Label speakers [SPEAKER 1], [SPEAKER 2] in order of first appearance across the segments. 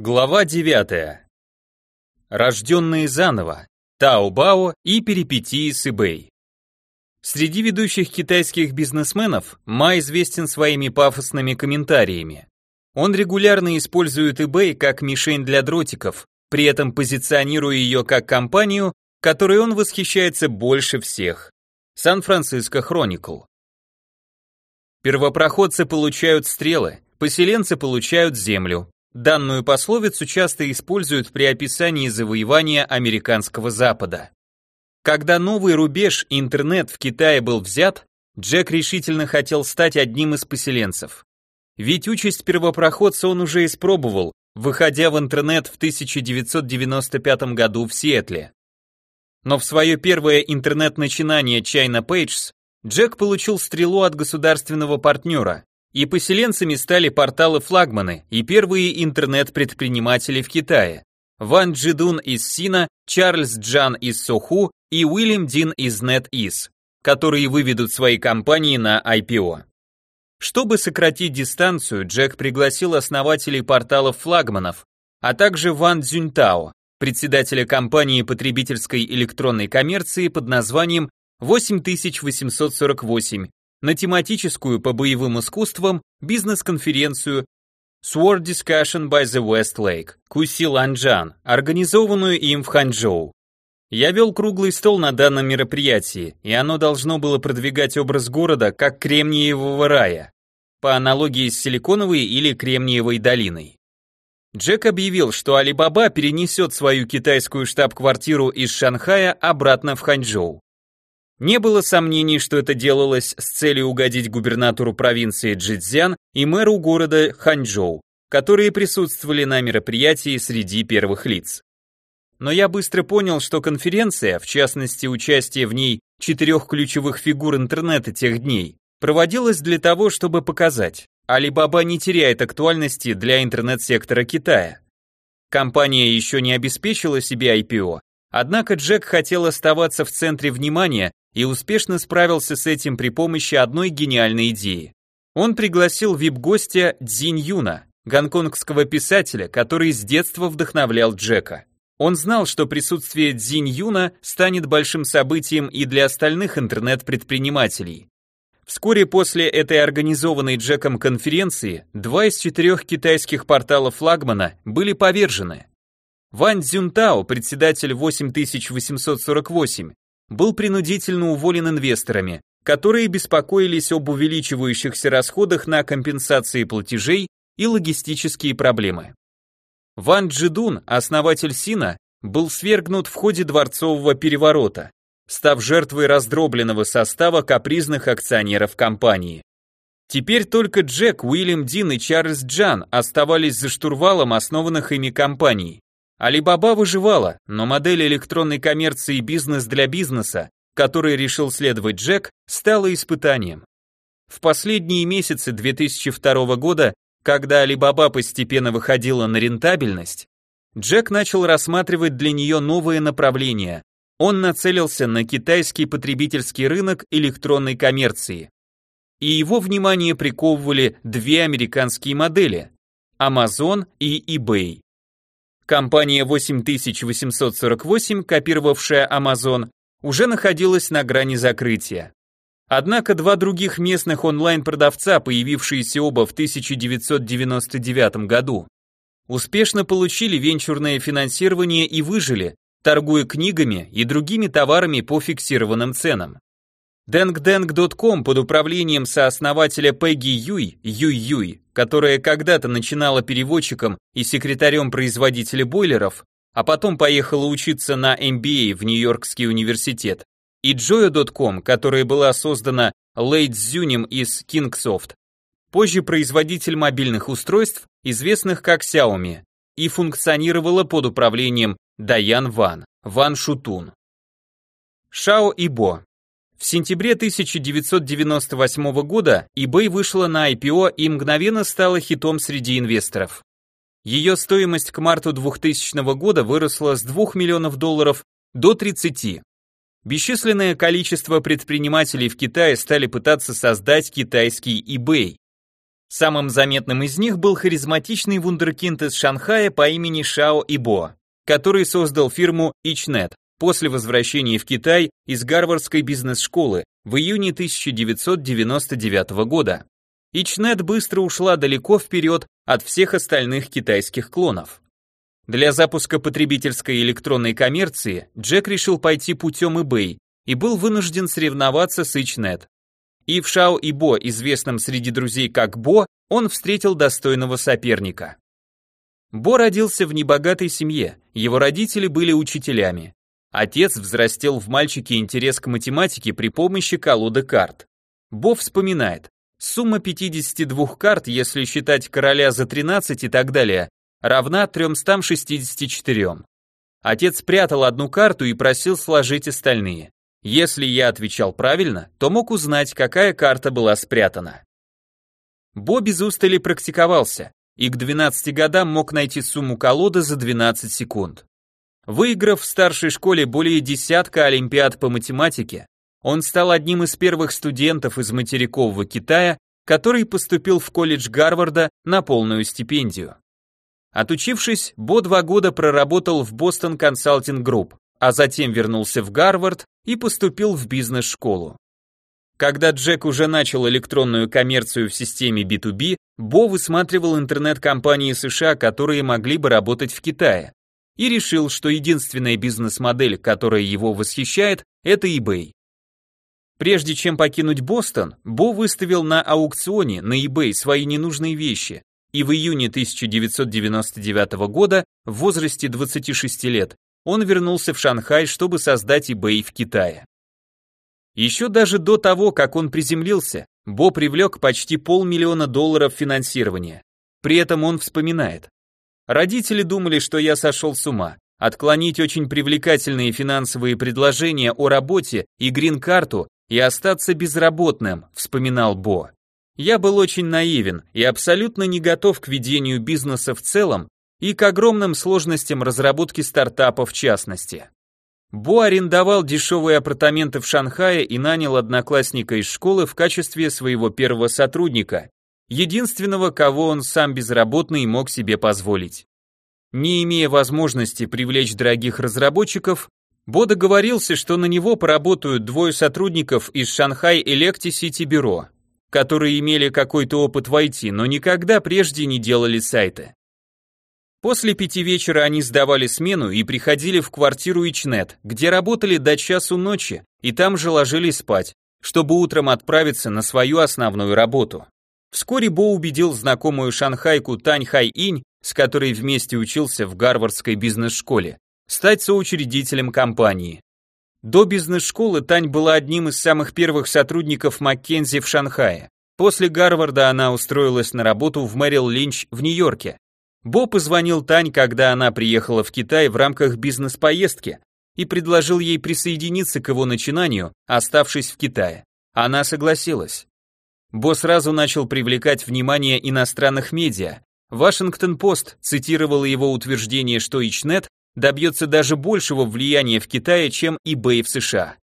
[SPEAKER 1] Глава 9. Рожденные заново. Таобао и перипетии с. Среди ведущих китайских бизнесменов Ма известен своими пафосными комментариями. Он регулярно использует eBay как мишень для дротиков, при этом позиционируя ее как компанию, которой он восхищается больше всех. Сан-Франциско Хроникл. Первопроходцы получают стрелы, поселенцы получают землю, Данную пословицу часто используют при описании завоевания американского Запада. Когда новый рубеж интернет в Китае был взят, Джек решительно хотел стать одним из поселенцев. Ведь участь первопроходца он уже испробовал, выходя в интернет в 1995 году в Сиэтле. Но в свое первое интернет-начинание China Pages Джек получил стрелу от государственного партнера, и поселенцами стали порталы-флагманы и первые интернет-предприниматели в Китае. Ван Джидун из Сина, Чарльз Джан из Соху и Уильям Дин из NetEase, которые выведут свои компании на IPO. Чтобы сократить дистанцию, Джек пригласил основателей порталов-флагманов, а также Ван Цзюньтао, председателя компании потребительской электронной коммерции под названием 8848, на тематическую по боевым искусствам бизнес-конференцию Sword Discussion by the West Lake, Куси Ланджан, организованную им в Ханчжоу. Я вел круглый стол на данном мероприятии, и оно должно было продвигать образ города как кремниевого рая, по аналогии с Силиконовой или Кремниевой долиной. Джек объявил, что Алибаба перенесет свою китайскую штаб-квартиру из Шанхая обратно в Ханчжоу. Не было сомнений, что это делалось с целью угодить губернатору провинции Джидзян и мэру города Ханчжоу, которые присутствовали на мероприятии среди первых лиц. Но я быстро понял, что конференция, в частности участие в ней четырех ключевых фигур интернета тех дней, проводилась для того, чтобы показать, Alibaba не теряет актуальности для интернет-сектора Китая. Компания еще не обеспечила себе IPO, однако Джек хотел оставаться в центре внимания и успешно справился с этим при помощи одной гениальной идеи. Он пригласил вип-гостя Цзинь Юна, гонконгского писателя, который с детства вдохновлял Джека. Он знал, что присутствие Цзинь Юна станет большим событием и для остальных интернет-предпринимателей. Вскоре после этой организованной Джеком конференции два из четырех китайских порталов флагмана были повержены. Ван Цзюнтао, председатель 8848, был принудительно уволен инвесторами, которые беспокоились об увеличивающихся расходах на компенсации платежей и логистические проблемы. Ван Джидун, основатель Сина, был свергнут в ходе дворцового переворота, став жертвой раздробленного состава капризных акционеров компании. Теперь только Джек, Уильям Дин и Чарльз Джан оставались за штурвалом основанных ими компаний. Алибаба выживала, но модель электронной коммерции бизнес для бизнеса, которой решил следовать Джек, стала испытанием. В последние месяцы 2002 года, когда Alibaba постепенно выходила на рентабельность, Джек начал рассматривать для нее новые направления. Он нацелился на китайский потребительский рынок электронной коммерции. И его внимание приковывали две американские модели – Amazon и eBay. Компания 8848, копировавшая Amazon, уже находилась на грани закрытия. Однако два других местных онлайн-продавца, появившиеся оба в 1999 году, успешно получили венчурное финансирование и выжили, торгуя книгами и другими товарами по фиксированным ценам. Dengdeng.com под управлением сооснователя Пегги Юй, Юй Юй, которая когда-то начинала переводчиком и секретарем производителя бойлеров, а потом поехала учиться на MBA в Нью-Йоркский университет, и Joyo.com, которая была создана Лэй Цзюнем из Kingsoft, позже производитель мобильных устройств, известных как Xiaomi, и функционировала под управлением Даян Ван, Ван Шутун. Шао Ибо в сентябре 1998 года eBay вышла на IPO и мгновенно стала хитом среди инвесторов. Ее стоимость к марту 2000 года выросла с 2 миллионов долларов до 30. Бесчисленное количество предпринимателей в Китае стали пытаться создать китайский eBay. Самым заметным из них был харизматичный вундеркинд из Шанхая по имени Шао Ибо, который создал фирму Ичнет после возвращения в Китай из Гарвардской бизнес-школы в июне 1999 года. Ичнет быстро ушла далеко вперед от всех остальных китайских клонов. Для запуска потребительской электронной коммерции Джек решил пойти путем eBay и был вынужден соревноваться с Ичнет. И в Шао и Бо, известном среди друзей как Бо, он встретил достойного соперника. Бо родился в небогатой семье, его родители были учителями. Отец взрастил в мальчике интерес к математике при помощи колоды карт. Бо вспоминает, Сумма 52 карт, если считать короля за 13 и так далее, равна 364. Отец прятал одну карту и просил сложить остальные. Если я отвечал правильно, то мог узнать, какая карта была спрятана. Бо без устали практиковался, и к 12 годам мог найти сумму колоды за 12 секунд. Выиграв в старшей школе более десятка олимпиад по математике, он стал одним из первых студентов из материкового Китая, который поступил в колледж Гарварда на полную стипендию. Отучившись, Бо два года проработал в Boston Consulting Group, а затем вернулся в Гарвард и поступил в бизнес-школу. Когда Джек уже начал электронную коммерцию в системе B2B, Бо высматривал интернет-компании США, которые могли бы работать в Китае, и решил, что единственная бизнес-модель, которая его восхищает, это eBay. Прежде чем покинуть Бостон, Бо выставил на аукционе на eBay свои ненужные вещи, и в июне 1999 года, в возрасте 26 лет, он вернулся в Шанхай, чтобы создать eBay в Китае. Еще даже до того, как он приземлился, Бо привлек почти полмиллиона долларов финансирования. При этом он вспоминает. Родители думали, что я сошел с ума. Отклонить очень привлекательные финансовые предложения о работе и грин-карту и остаться безработным, вспоминал Бо. Я был очень наивен и абсолютно не готов к ведению бизнеса в целом и к огромным сложностям разработки стартапа в частности. Бо арендовал дешевые апартаменты в Шанхае и нанял одноклассника из школы в качестве своего первого сотрудника, единственного, кого он сам безработный мог себе позволить. Не имея возможности привлечь дорогих разработчиков, Бо договорился, что на него поработают двое сотрудников из Шанхай Electi City Бюро, которые имели какой-то опыт в IT, но никогда прежде не делали сайты. После пяти вечера они сдавали смену и приходили в квартиру Ичнет, где работали до часу ночи, и там же ложились спать, чтобы утром отправиться на свою основную работу. Вскоре Бо убедил знакомую шанхайку Тань Хай Инь, с которой вместе учился в Гарвардской бизнес-школе, стать соучредителем компании. До бизнес-школы Тань была одним из самых первых сотрудников Маккензи в Шанхае. После Гарварда она устроилась на работу в Мэрил Линч в Нью-Йорке. Бо позвонил Тань, когда она приехала в Китай в рамках бизнес-поездки и предложил ей присоединиться к его начинанию, оставшись в Китае. Она согласилась. Бо сразу начал привлекать внимание иностранных медиа. Вашингтон-Пост цитировала его утверждение, что Ичнет добьется даже большего влияния в Китае, чем eBay в США.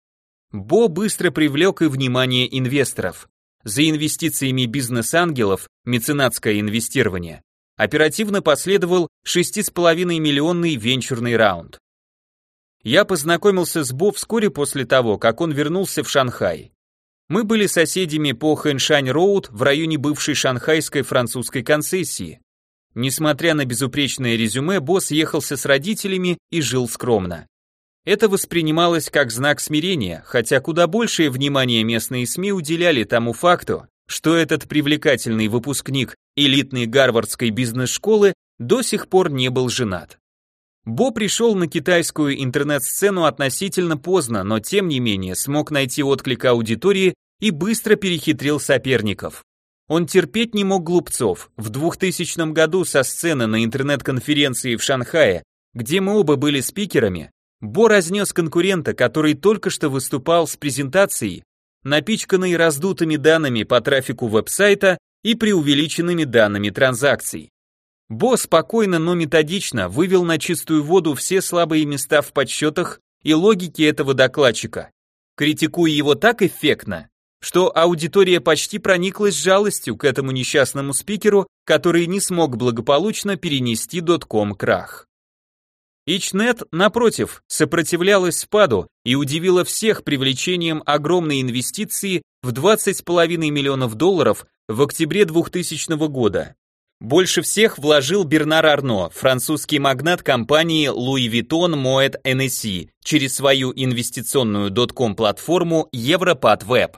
[SPEAKER 1] Бо быстро привлек и внимание инвесторов. За инвестициями бизнес-ангелов, меценатское инвестирование, оперативно последовал 6,5 миллионный венчурный раунд. Я познакомился с Бо вскоре после того, как он вернулся в Шанхай. Мы были соседями по Хэншань-Роуд в районе бывшей шанхайской французской концессии. Несмотря на безупречное резюме, босс ехался с родителями и жил скромно. Это воспринималось как знак смирения, хотя куда большее внимание местные СМИ уделяли тому факту, что этот привлекательный выпускник элитной гарвардской бизнес-школы до сих пор не был женат. Бо пришел на китайскую интернет-сцену относительно поздно, но тем не менее смог найти отклик аудитории и быстро перехитрил соперников. Он терпеть не мог глупцов. В 2000 году со сцены на интернет-конференции в Шанхае, где мы оба были спикерами, Бо разнес конкурента, который только что выступал с презентацией, напичканной раздутыми данными по трафику веб-сайта и преувеличенными данными транзакций. Бо спокойно, но методично вывел на чистую воду все слабые места в подсчетах и логике этого докладчика, критикуя его так эффектно, что аудитория почти прониклась жалостью к этому несчастному спикеру, который не смог благополучно перенести дотком-крах. Ичнет, напротив, сопротивлялась спаду и удивила всех привлечением огромной инвестиции в 20,5 миллионов долларов в октябре 2000 года. Больше всех вложил Бернар Арно, французский магнат компании Louis Vuitton Moet NSC, через свою инвестиционную дотком-платформу Европадвеб.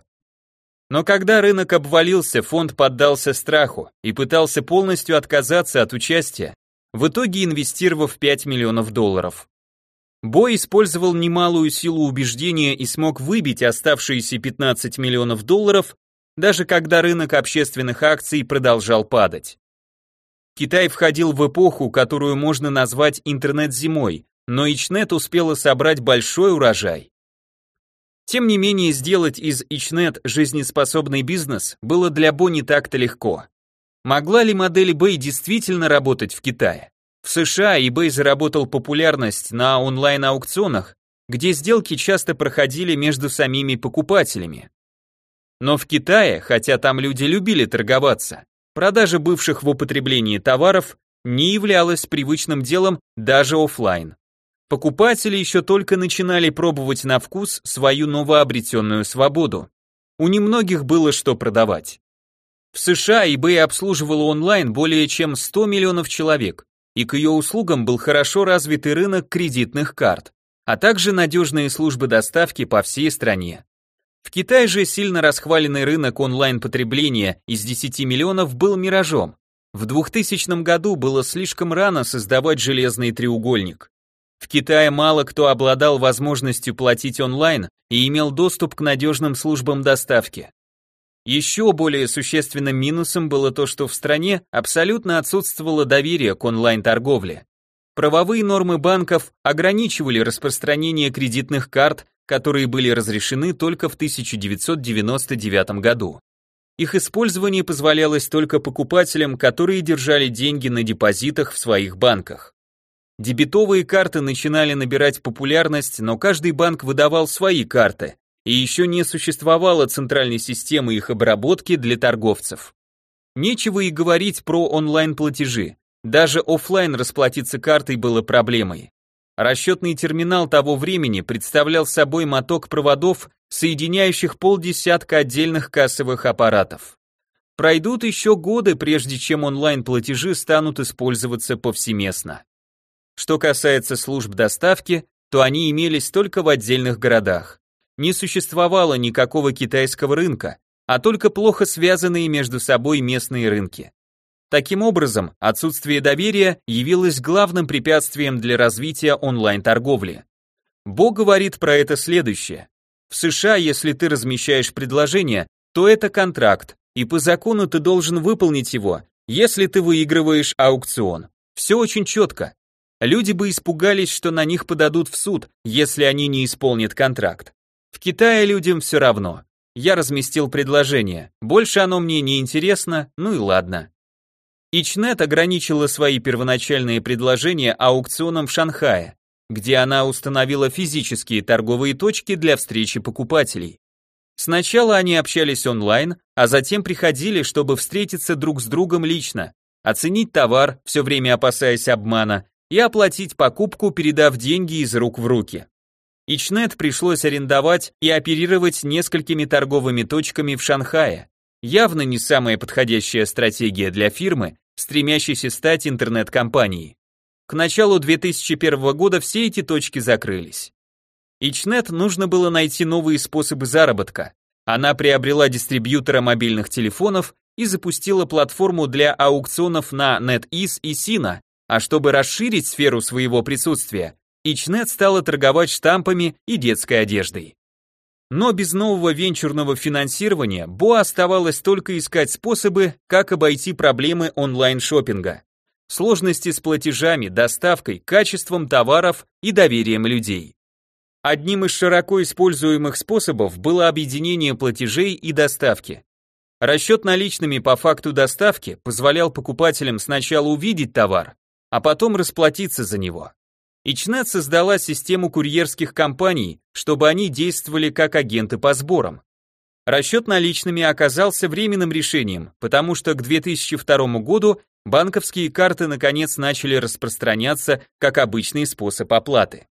[SPEAKER 1] Но когда рынок обвалился, фонд поддался страху и пытался полностью отказаться от участия, в итоге инвестировав 5 миллионов долларов. Бой использовал немалую силу убеждения и смог выбить оставшиеся 15 миллионов долларов, даже когда рынок общественных акций продолжал падать. Китай входил в эпоху, которую можно назвать интернет-зимой, но Ичнет успела собрать большой урожай. Тем не менее, сделать из Ичнет жизнеспособный бизнес было для Бо не так-то легко. Могла ли модель eBay действительно работать в Китае? В США eBay заработал популярность на онлайн-аукционах, где сделки часто проходили между самими покупателями. Но в Китае, хотя там люди любили торговаться, продажа бывших в употреблении товаров не являлась привычным делом даже офлайн. Покупатели еще только начинали пробовать на вкус свою новообретенную свободу. У немногих было что продавать. В США eBay обслуживала онлайн более чем 100 миллионов человек, и к ее услугам был хорошо развитый рынок кредитных карт, а также надежные службы доставки по всей стране. В Китае же сильно расхваленный рынок онлайн-потребления из 10 миллионов был миражом. В 2000 году было слишком рано создавать железный треугольник. В Китае мало кто обладал возможностью платить онлайн и имел доступ к надежным службам доставки. Еще более существенным минусом было то, что в стране абсолютно отсутствовало доверие к онлайн-торговле. Правовые нормы банков ограничивали распространение кредитных карт, которые были разрешены только в 1999 году. Их использование позволялось только покупателям, которые держали деньги на депозитах в своих банках. Дебетовые карты начинали набирать популярность, но каждый банк выдавал свои карты, и еще не существовало центральной системы их обработки для торговцев. Нечего и говорить про онлайн-платежи. Даже офлайн расплатиться картой было проблемой. Расчетный терминал того времени представлял собой моток проводов, соединяющих полдесятка отдельных кассовых аппаратов. Пройдут еще годы, прежде чем онлайн-платежи станут использоваться повсеместно. Что касается служб доставки, то они имелись только в отдельных городах не существовало никакого китайского рынка, а только плохо связанные между собой местные рынки. Таким образом, отсутствие доверия явилось главным препятствием для развития онлайн-торговли. Бо говорит про это следующее. В США, если ты размещаешь предложение, то это контракт, и по закону ты должен выполнить его, если ты выигрываешь аукцион. Все очень четко. Люди бы испугались, что на них подадут в суд, если они не исполнят контракт. В Китае людям все равно. Я разместил предложение. Больше оно мне не интересно, ну и ладно. Ичнет ограничила свои первоначальные предложения аукционом в Шанхае, где она установила физические торговые точки для встречи покупателей. Сначала они общались онлайн, а затем приходили, чтобы встретиться друг с другом лично, оценить товар, все время опасаясь обмана, и оплатить покупку, передав деньги из рук в руки. Ичнет пришлось арендовать и оперировать несколькими торговыми точками в Шанхае. Явно не самая подходящая стратегия для фирмы, стремящейся стать интернет-компанией. К началу 2001 года все эти точки закрылись. Ичнет нужно было найти новые способы заработка. Она приобрела дистрибьютора мобильных телефонов и запустила платформу для аукционов на NetEase и Sina, а чтобы расширить сферу своего присутствия, Ичнет стала торговать штампами и детской одеждой. Но без нового венчурного финансирования Бо оставалось только искать способы, как обойти проблемы онлайн-шоппинга. Сложности с платежами, доставкой, качеством товаров и доверием людей. Одним из широко используемых способов было объединение платежей и доставки. Расчет наличными по факту доставки позволял покупателям сначала увидеть товар, а потом расплатиться за него. Ичнет создала систему курьерских компаний, чтобы они действовали как агенты по сборам. Расчет наличными оказался временным решением, потому что к 2002 году банковские карты наконец начали распространяться как обычный способ оплаты.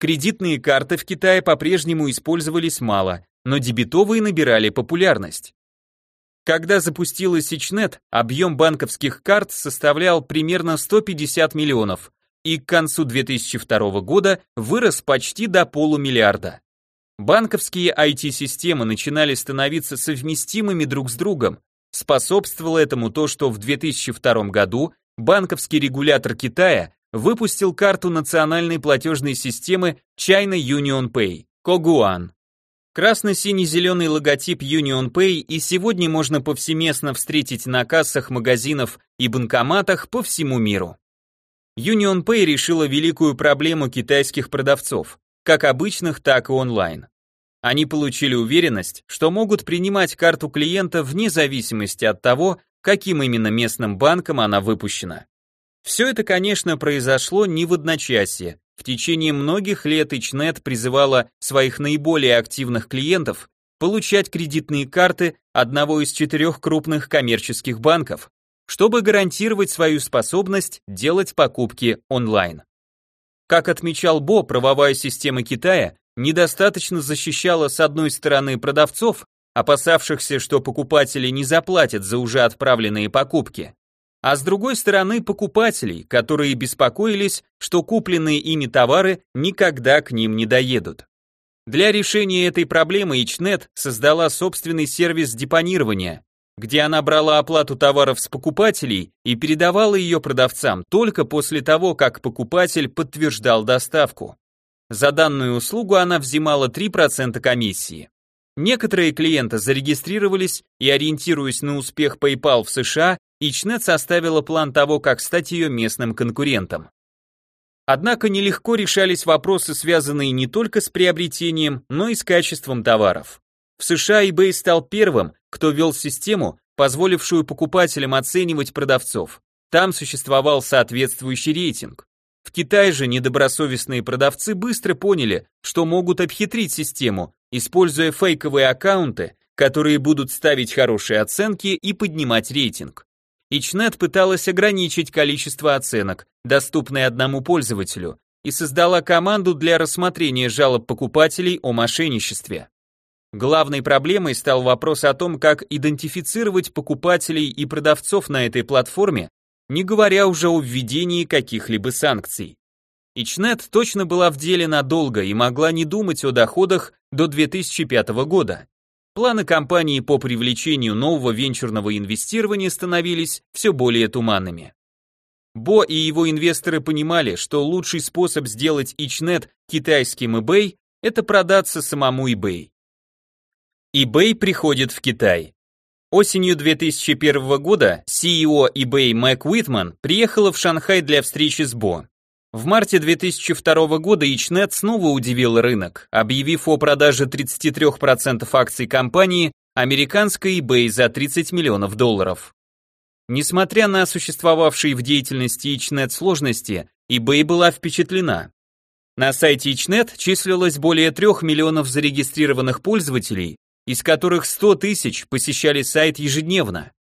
[SPEAKER 1] Кредитные карты в Китае по-прежнему использовались мало, но дебетовые набирали популярность. Когда запустилась Сичнет, объем банковских карт составлял примерно 150 миллионов, и к концу 2002 года вырос почти до полумиллиарда. Банковские IT-системы начинали становиться совместимыми друг с другом. Способствовало этому то, что в 2002 году банковский регулятор Китая выпустил карту национальной платежной системы China Union Pay, Когуан. Красно-синий-зеленый логотип Union Pay и сегодня можно повсеместно встретить на кассах магазинов и банкоматах по всему миру. Union Pay решила великую проблему китайских продавцов, как обычных, так и онлайн. Они получили уверенность, что могут принимать карту клиента вне зависимости от того, каким именно местным банком она выпущена. Все это, конечно, произошло не в одночасье. В течение многих лет Ичнет призывала своих наиболее активных клиентов получать кредитные карты одного из четырех крупных коммерческих банков, чтобы гарантировать свою способность делать покупки онлайн. Как отмечал Бо, правовая система Китая недостаточно защищала с одной стороны продавцов, опасавшихся, что покупатели не заплатят за уже отправленные покупки, а с другой стороны покупателей, которые беспокоились, что купленные ими товары никогда к ним не доедут. Для решения этой проблемы Ичнет создала собственный сервис депонирования, где она брала оплату товаров с покупателей и передавала ее продавцам только после того, как покупатель подтверждал доставку. За данную услугу она взимала 3% комиссии. Некоторые клиенты зарегистрировались и, ориентируясь на успех PayPal в США, Ичнет составила план того, как стать ее местным конкурентом. Однако нелегко решались вопросы, связанные не только с приобретением, но и с качеством товаров. В США eBay стал первым, кто ввел систему, позволившую покупателям оценивать продавцов. Там существовал соответствующий рейтинг. В Китае же недобросовестные продавцы быстро поняли, что могут обхитрить систему, используя фейковые аккаунты, которые будут ставить хорошие оценки и поднимать рейтинг. Ичнет пыталась ограничить количество оценок, доступные одному пользователю, и создала команду для рассмотрения жалоб покупателей о мошенничестве. Главной проблемой стал вопрос о том, как идентифицировать покупателей и продавцов на этой платформе не говоря уже о введении каких-либо санкций. Ичнет точно была в деле надолго и могла не думать о доходах до 2005 года. Планы компании по привлечению нового венчурного инвестирования становились все более туманными. Бо и его инвесторы понимали, что лучший способ сделать Ичнет китайским eBay – это продаться самому eBay. eBay приходит в Китай. Осенью 2001 года CEO eBay Мэг Уитман приехала в Шанхай для встречи с Бо. В марте 2002 года Ичнет снова удивил рынок, объявив о продаже 33% акций компании американской eBay за 30 миллионов долларов. Несмотря на существовавшие в деятельности Ичнет сложности, eBay была впечатлена. На сайте Ичнет числилось более 3 миллионов зарегистрированных пользователей, из которых 100 тысяч посещали сайт ежедневно.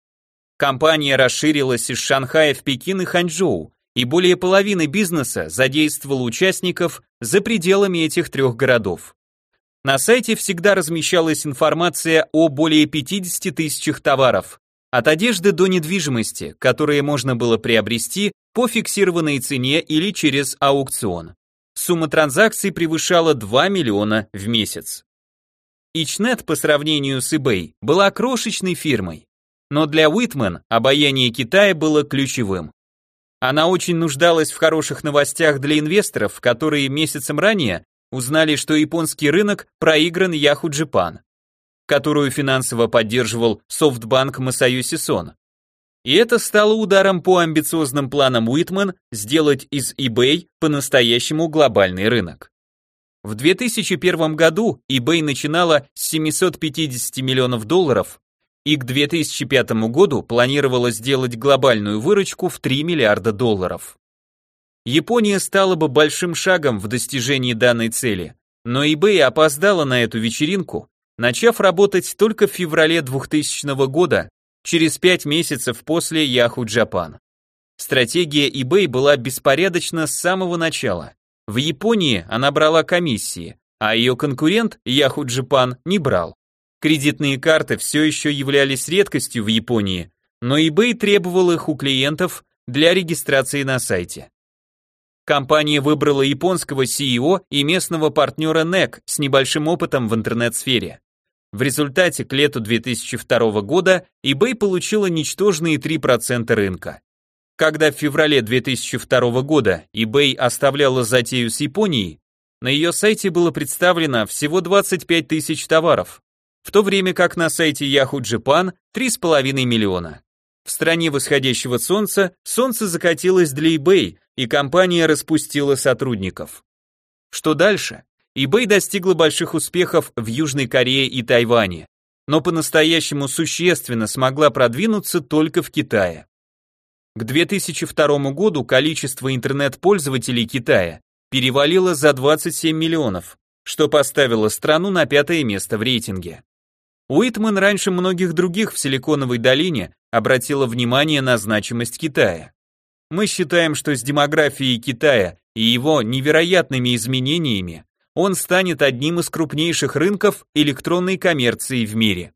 [SPEAKER 1] Компания расширилась из Шанхая в Пекин и Ханчжоу, и более половины бизнеса задействовала участников за пределами этих трех городов. На сайте всегда размещалась информация о более 50 тысячах товаров, от одежды до недвижимости, которые можно было приобрести по фиксированной цене или через аукцион. Сумма транзакций превышала 2 миллиона в месяц. Ичнет по сравнению с eBay была крошечной фирмой, но для Уитмен обаяние Китая было ключевым. Она очень нуждалась в хороших новостях для инвесторов, которые месяцем ранее узнали, что японский рынок проигран Yahoo Japan, которую финансово поддерживал SoftBank Масаюси Сон. И это стало ударом по амбициозным планам Уитмен сделать из eBay по-настоящему глобальный рынок. В 2001 году eBay начинала с 750 миллионов долларов и к 2005 году планировала сделать глобальную выручку в 3 миллиарда долларов. Япония стала бы большим шагом в достижении данной цели, но eBay опоздала на эту вечеринку, начав работать только в феврале 2000 года, через 5 месяцев после Yahoo Japan. Стратегия eBay была беспорядочна с самого начала. В Японии она брала комиссии, а ее конкурент Yahoo Japan не брал. Кредитные карты все еще являлись редкостью в Японии, но eBay требовал их у клиентов для регистрации на сайте. Компания выбрала японского CEO и местного партнера NEC с небольшим опытом в интернет-сфере. В результате к лету 2002 года eBay получила ничтожные 3% рынка. Когда в феврале 2002 года eBay оставляла затею с Японией, на ее сайте было представлено всего 25 тысяч товаров, в то время как на сайте Yahoo Japan 3,5 миллиона. В стране восходящего солнца солнце закатилось для eBay, и компания распустила сотрудников. Что дальше? eBay достигла больших успехов в Южной Корее и Тайване, но по-настоящему существенно смогла продвинуться только в Китае. К 2002 году количество интернет-пользователей Китая перевалило за 27 миллионов, что поставило страну на пятое место в рейтинге. Уитман раньше многих других в Силиконовой долине обратила внимание на значимость Китая. Мы считаем, что с демографией Китая и его невероятными изменениями он станет одним из крупнейших рынков электронной коммерции в мире.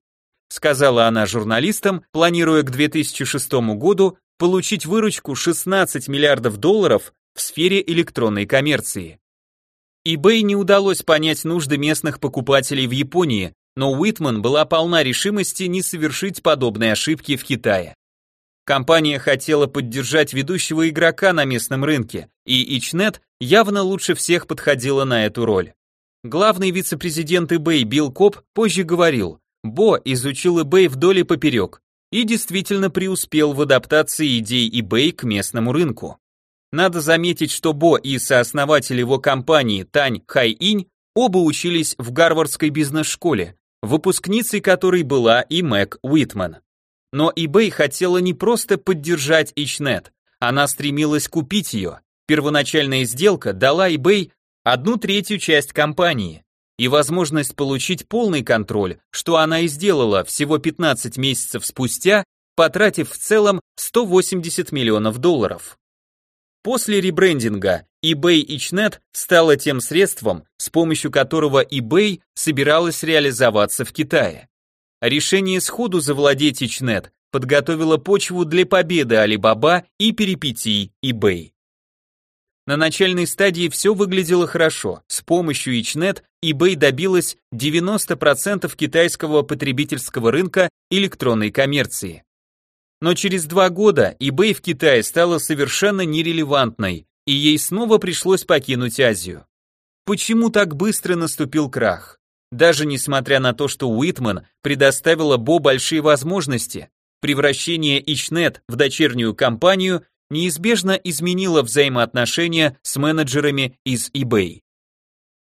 [SPEAKER 1] Сказала она журналистам, планируя к 2006 году получить выручку 16 миллиардов долларов в сфере электронной коммерции. eBay не удалось понять нужды местных покупателей в Японии, но Уитман была полна решимости не совершить подобные ошибки в Китае. Компания хотела поддержать ведущего игрока на местном рынке, и Ичнет явно лучше всех подходила на эту роль. Главный вице-президент eBay Билл Коп позже говорил, Бо изучил eBay вдоль и поперек и действительно преуспел в адаптации идей eBay к местному рынку. Надо заметить, что Бо и сооснователь его компании Тань Хай-Инь оба учились в Гарвардской бизнес-школе, выпускницей которой была и Мэг Уитман. Но eBay хотела не просто поддержать Ичнет, она стремилась купить ее. Первоначальная сделка дала eBay одну третью часть компании и возможность получить полный контроль, что она и сделала всего 15 месяцев спустя, потратив в целом 180 миллионов долларов. После ребрендинга eBay Ичнет стала тем средством, с помощью которого eBay собиралась реализоваться в Китае. Решение сходу завладеть Ичнет подготовило почву для победы Alibaba и перипетий eBay. На начальной стадии все выглядело хорошо. С помощью Ичнет eBay добилась 90% китайского потребительского рынка электронной коммерции. Но через два года eBay в Китае стала совершенно нерелевантной, и ей снова пришлось покинуть Азию. Почему так быстро наступил крах? Даже несмотря на то, что Уитман предоставила Бо большие возможности, превращение Ичнет в дочернюю компанию неизбежно изменило взаимоотношения с менеджерами из eBay.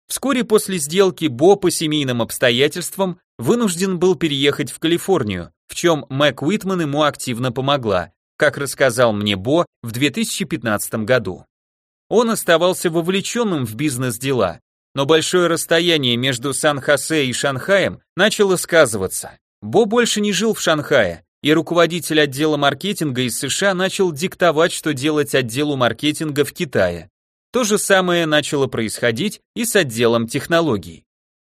[SPEAKER 1] Вскоре после сделки Бо по семейным обстоятельствам вынужден был переехать в Калифорнию, в чем Мэг Уитман ему активно помогла, как рассказал мне Бо в 2015 году. Он оставался вовлеченным в бизнес-дела, но большое расстояние между Сан-Хосе и Шанхаем начало сказываться. Бо больше не жил в Шанхае, и руководитель отдела маркетинга из США начал диктовать, что делать отделу маркетинга в Китае. То же самое начало происходить и с отделом технологий.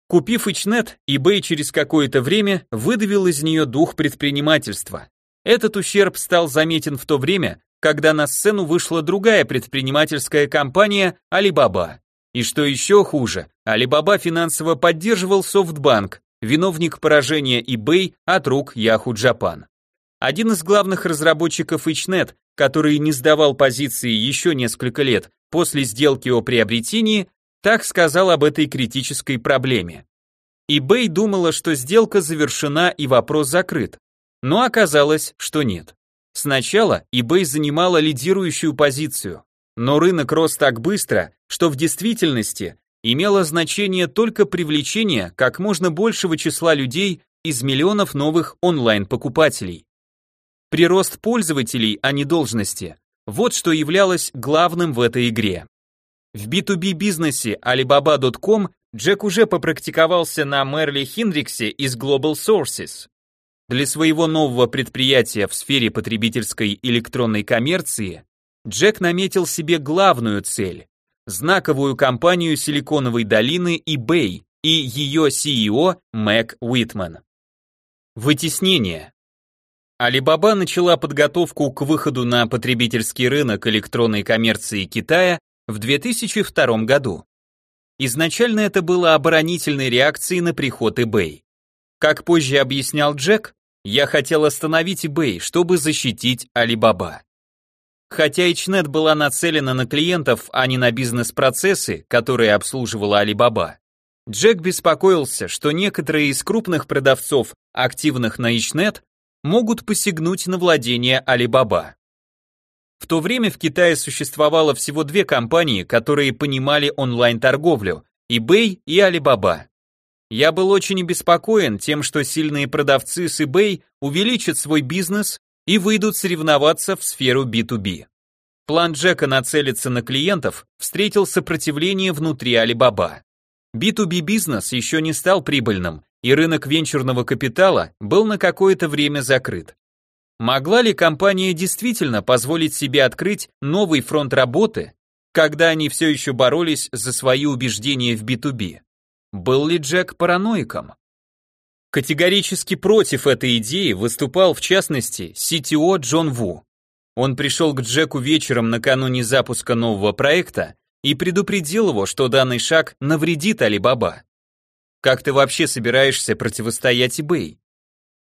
[SPEAKER 1] Купив Ичнет, eBay через какое-то время выдавил из нее дух предпринимательства. Этот ущерб стал заметен в то время, когда на сцену вышла другая предпринимательская компания Alibaba. И что еще хуже, Alibaba финансово поддерживал SoftBank, виновник поражения eBay от рук Yahoo Japan. Один из главных разработчиков Ичнет, который не сдавал позиции еще несколько лет после сделки о приобретении, так сказал об этой критической проблеме. eBay думала, что сделка завершена и вопрос закрыт, но оказалось, что нет. Сначала eBay занимала лидирующую позицию, но рынок рос так быстро, что в действительности имело значение только привлечение как можно большего числа людей из миллионов новых онлайн-покупателей. Прирост пользователей, а не должности – вот что являлось главным в этой игре. В B2B бизнесе Alibaba.com Джек уже попрактиковался на Мерли Хиндриксе из Global Sources. Для своего нового предприятия в сфере потребительской электронной коммерции Джек наметил себе главную цель – знаковую компанию Силиконовой долины eBay и ее CEO Мэг Уитман. Вытеснение. Alibaba начала подготовку к выходу на потребительский рынок электронной коммерции Китая в 2002 году. Изначально это было оборонительной реакцией на приход eBay. Как позже объяснял Джек, я хотел остановить eBay, чтобы защитить Alibaba. Хотя HNet была нацелена на клиентов, а не на бизнес-процессы, которые обслуживала Alibaba, Джек беспокоился, что некоторые из крупных продавцов, активных на HNet, могут посягнуть на владение Alibaba. В то время в Китае существовало всего две компании, которые понимали онлайн-торговлю – eBay и Alibaba. Я был очень обеспокоен тем, что сильные продавцы с eBay увеличат свой бизнес и выйдут соревноваться в сферу B2B. План Джека нацелиться на клиентов встретил сопротивление внутри Alibaba. B2B бизнес еще не стал прибыльным, и рынок венчурного капитала был на какое-то время закрыт. Могла ли компания действительно позволить себе открыть новый фронт работы, когда они все еще боролись за свои убеждения в B2B? Был ли Джек параноиком? Категорически против этой идеи выступал в частности CTO Джон Ву. Он пришел к Джеку вечером накануне запуска нового проекта и предупредил его, что данный шаг навредит Алибаба. Как ты вообще собираешься противостоять eBay?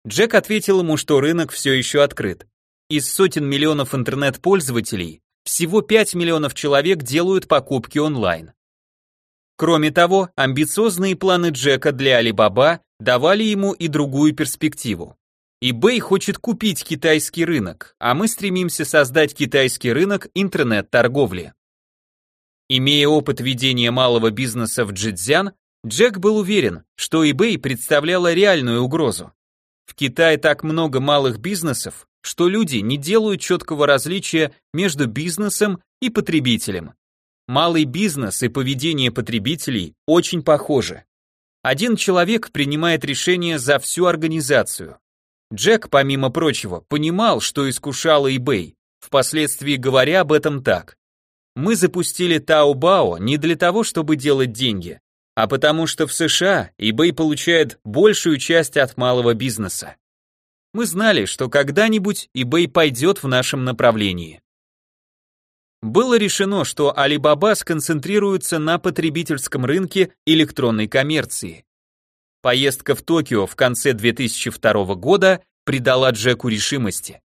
[SPEAKER 1] Джек ответил ему, что рынок все еще открыт. Из сотен миллионов интернет-пользователей всего 5 миллионов человек делают покупки онлайн. Кроме того, амбициозные планы Джека для Alibaba давали ему и другую перспективу. eBay хочет купить китайский рынок, а мы стремимся создать китайский рынок интернет-торговли. Имея опыт ведения малого бизнеса в Джидзян, Джек был уверен, что eBay представляла реальную угрозу. В Китае так много малых бизнесов, что люди не делают четкого различия между бизнесом и потребителем. Малый бизнес и поведение потребителей очень похожи. Один человек принимает решение за всю организацию. Джек, помимо прочего, понимал, что искушало eBay, впоследствии говоря об этом так. Мы запустили Taobao не для того, чтобы делать деньги, а потому что в США eBay получает большую часть от малого бизнеса. Мы знали, что когда-нибудь eBay пойдет в нашем направлении. Было решено, что Alibaba сконцентрируется на потребительском рынке электронной коммерции. Поездка в Токио в конце 2002 года придала Джеку решимости.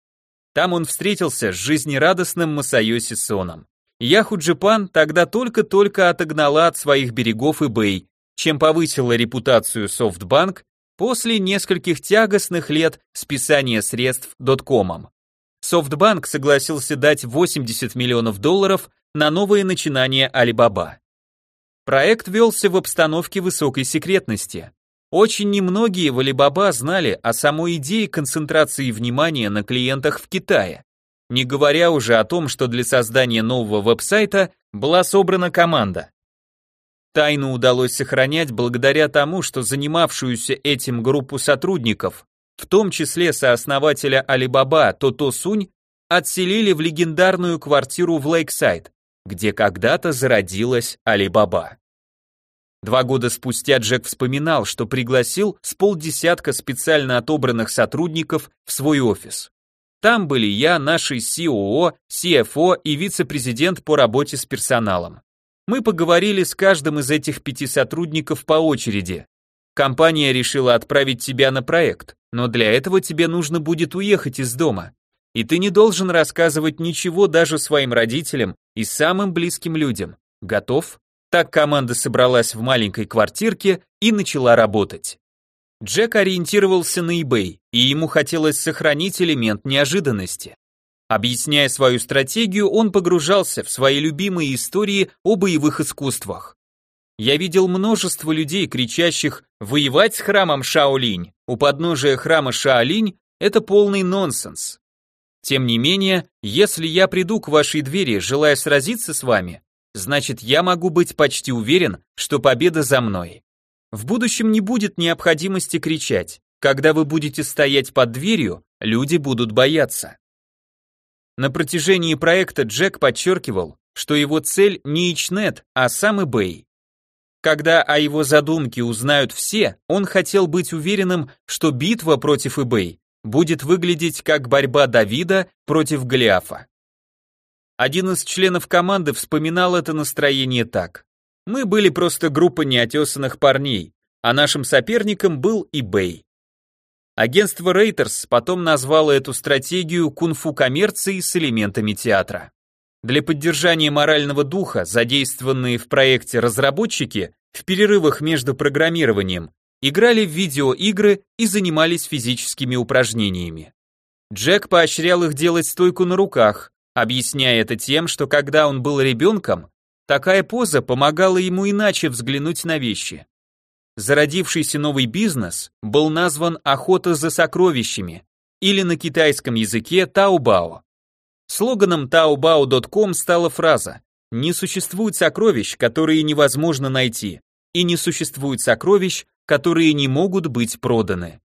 [SPEAKER 1] Там он встретился с жизнерадостным Масайоси Соном. Яху Джапан тогда только-только отогнала от своих берегов eBay, чем повысила репутацию SoftBank после нескольких тягостных лет списания средств доткомом. SoftBank согласился дать 80 миллионов долларов на новые начинания Alibaba. Проект велся в обстановке высокой секретности. Очень немногие в Alibaba знали о самой идее концентрации внимания на клиентах в Китае. Не говоря уже о том, что для создания нового веб-сайта была собрана команда. Тайну удалось сохранять благодаря тому, что занимавшуюся этим группу сотрудников, в том числе сооснователя Alibaba Тото Сунь, отселили в легендарную квартиру в Лейксайд, где когда-то зародилась Alibaba. Два года спустя Джек вспоминал, что пригласил с полдесятка специально отобранных сотрудников в свой офис. Там были я, наши COO, CFO и вице-президент по работе с персоналом. Мы поговорили с каждым из этих пяти сотрудников по очереди. Компания решила отправить тебя на проект, но для этого тебе нужно будет уехать из дома. И ты не должен рассказывать ничего даже своим родителям и самым близким людям. Готов? Так команда собралась в маленькой квартирке и начала работать. Джек ориентировался на eBay, и ему хотелось сохранить элемент неожиданности. Объясняя свою стратегию, он погружался в свои любимые истории о боевых искусствах. Я видел множество людей, кричащих «воевать с храмом Шаолинь», у подножия храма Шаолинь – это полный нонсенс. Тем не менее, если я приду к вашей двери, желая сразиться с вами, значит я могу быть почти уверен, что победа за мной. В будущем не будет необходимости кричать. Когда вы будете стоять под дверью, люди будут бояться. На протяжении проекта Джек подчеркивал, что его цель не Ичнет, а сам eBay. Когда о его задумке узнают все, он хотел быть уверенным, что битва против eBay будет выглядеть как борьба Давида против Голиафа. Один из членов команды вспоминал это настроение так. Мы были просто группа неотесанных парней, а нашим соперником был eBay. Агентство Reuters потом назвало эту стратегию кунг-фу коммерцией с элементами театра. Для поддержания морального духа задействованные в проекте разработчики в перерывах между программированием играли в видеоигры и занимались физическими упражнениями. Джек поощрял их делать стойку на руках, объясняя это тем, что когда он был ребенком, такая поза помогала ему иначе взглянуть на вещи. Зародившийся новый бизнес был назван «Охота за сокровищами» или на китайском языке Таобао. Слоганом taobao.com стала фраза «Не существует сокровищ, которые невозможно найти, и не существует сокровищ, которые не могут быть проданы».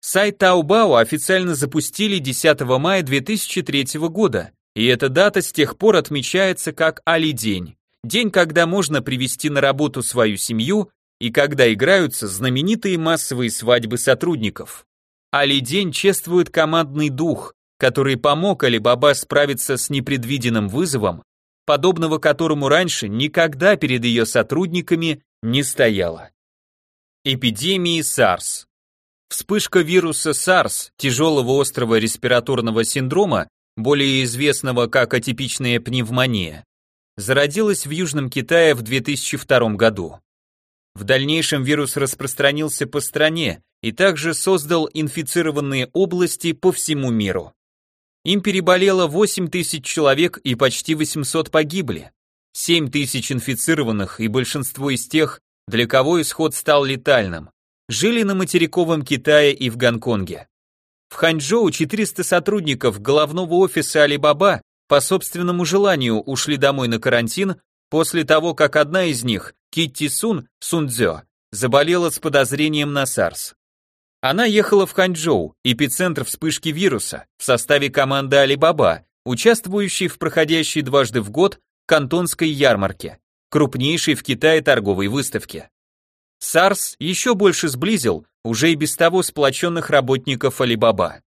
[SPEAKER 1] Сайт Taobao официально запустили 10 мая 2003 года, и эта дата с тех пор отмечается как Али-день, день, когда можно привести на работу свою семью и когда играются знаменитые массовые свадьбы сотрудников. Али-день чествует командный дух, который помог Алибаба справиться с непредвиденным вызовом, подобного которому раньше никогда перед ее сотрудниками не стояло. Эпидемии SARS. Вспышка вируса SARS, тяжелого острого респираторного синдрома, более известного как атипичная пневмония, зародилась в Южном Китае в 2002 году. В дальнейшем вирус распространился по стране и также создал инфицированные области по всему миру. Им переболело 8 тысяч человек и почти 800 погибли. 7 тысяч инфицированных и большинство из тех, для кого исход стал летальным, жили на материковом Китае и в Гонконге. В Ханчжоу 400 сотрудников головного офиса Алибаба по собственному желанию ушли домой на карантин после того, как одна из них, Китти Сун Сунцзё, заболела с подозрением на САРС. Она ехала в Ханчжоу, эпицентр вспышки вируса, в составе команды Алибаба, участвующей в проходящей дважды в год Кантонской ярмарке, крупнейшей в Китае торговой выставке. САРС еще больше сблизил уже и без того сплоченных работников Алибаба.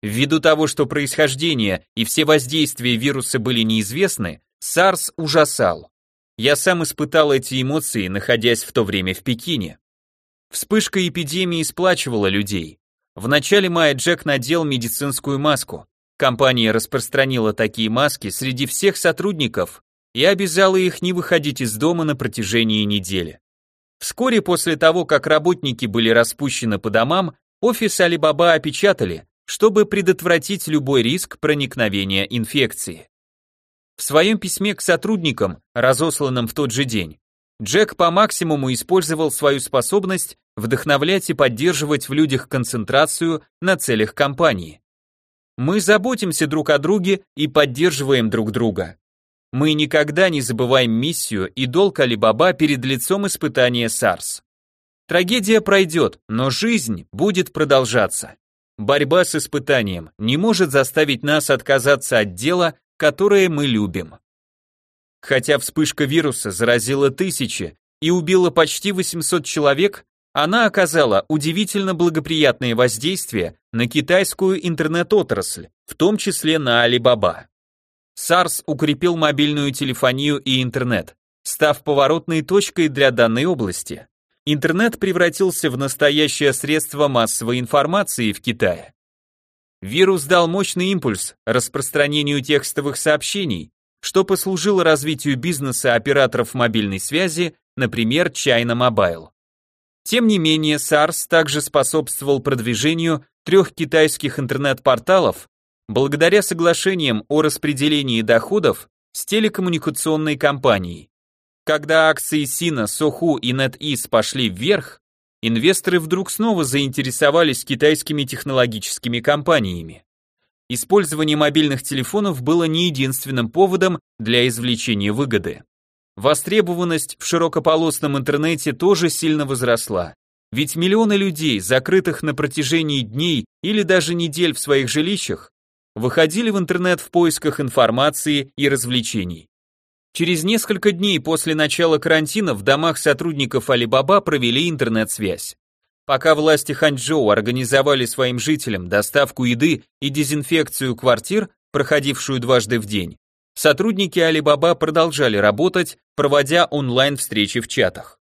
[SPEAKER 1] Ввиду того, что происхождение и все воздействия вируса были неизвестны, САРС ужасал. Я сам испытал эти эмоции, находясь в то время в Пекине. Вспышка эпидемии сплачивала людей. В начале мая Джек надел медицинскую маску. Компания распространила такие маски среди всех сотрудников и обязала их не выходить из дома на протяжении недели. Вскоре после того, как работники были распущены по домам, офис Алибаба опечатали, чтобы предотвратить любой риск проникновения инфекции. В своем письме к сотрудникам, разосланном в тот же день, Джек по максимуму использовал свою способность вдохновлять и поддерживать в людях концентрацию на целях компании. Мы заботимся друг о друге и поддерживаем друг друга. Мы никогда не забываем миссию и долг Алибаба перед лицом испытания SARS. Трагедия пройдет, но жизнь будет продолжаться. Борьба с испытанием не может заставить нас отказаться от дела, которое мы любим. Хотя вспышка вируса заразила тысячи и убила почти 800 человек, она оказала удивительно благоприятное воздействие на китайскую интернет-отрасль, в том числе на Alibaba. SARS укрепил мобильную телефонию и интернет, став поворотной точкой для данной области. Интернет превратился в настоящее средство массовой информации в Китае. Вирус дал мощный импульс распространению текстовых сообщений, что послужило развитию бизнеса операторов мобильной связи, например, China Mobile. Тем не менее, SARS также способствовал продвижению трех китайских интернет-порталов благодаря соглашениям о распределении доходов с телекоммуникационной компанией. Когда акции Сина, Соху и NetEase пошли вверх, инвесторы вдруг снова заинтересовались китайскими технологическими компаниями. Использование мобильных телефонов было не единственным поводом для извлечения выгоды. Востребованность в широкополосном интернете тоже сильно возросла. Ведь миллионы людей, закрытых на протяжении дней или даже недель в своих жилищах, выходили в интернет в поисках информации и развлечений. Через несколько дней после начала карантина в домах сотрудников Alibaba провели интернет-связь. Пока власти Ханчжоу организовали своим жителям доставку еды и дезинфекцию квартир, проходившую дважды в день, сотрудники Alibaba продолжали работать, проводя онлайн-встречи в чатах.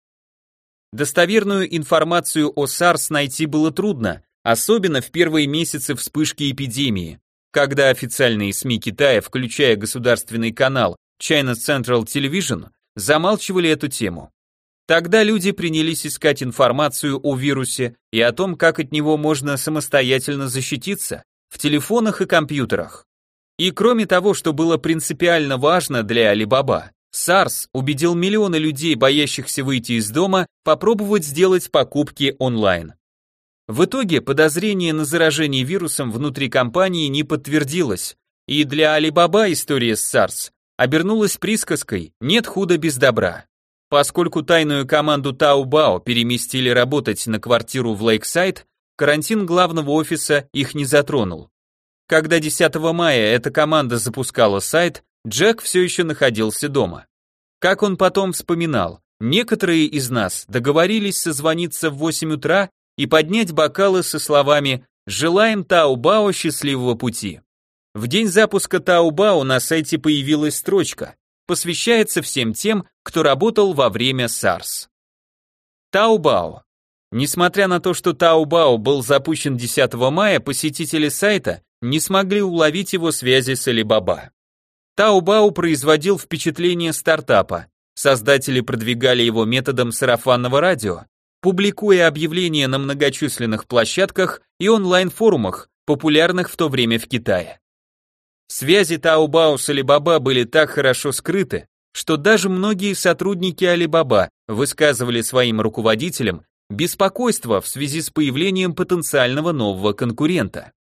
[SPEAKER 1] Достоверную информацию о SARS найти было трудно, особенно в первые месяцы вспышки эпидемии, когда официальные СМИ Китая, включая государственный канал China Central Television, замалчивали эту тему. Тогда люди принялись искать информацию о вирусе и о том, как от него можно самостоятельно защититься в телефонах и компьютерах. И кроме того, что было принципиально важно для Alibaba, SARS убедил миллионы людей, боящихся выйти из дома, попробовать сделать покупки онлайн. В итоге подозрение на заражение вирусом внутри компании не подтвердилось, и для Alibaba история с SARS обернулась присказкой «нет худа без добра». Поскольку тайную команду Taobao переместили работать на квартиру в Лейксайд, карантин главного офиса их не затронул. Когда 10 мая эта команда запускала сайт, Джек все еще находился дома. Как он потом вспоминал, некоторые из нас договорились созвониться в 8 утра и поднять бокалы со словами «Желаем Таобао счастливого пути». В день запуска Таобао на сайте появилась строчка посвящается всем тем, кто работал во время SARS. Таобао. Несмотря на то, что Таобао был запущен 10 мая, посетители сайта не смогли уловить его связи с Alibaba. Таобао производил впечатление стартапа. Создатели продвигали его методом сарафанного радио, публикуя объявления на многочисленных площадках и онлайн-форумах, популярных в то время в Китае. Связи Таобао с Alibaba были так хорошо скрыты, что даже многие сотрудники Alibaba высказывали своим руководителям беспокойство в связи с появлением потенциального нового конкурента.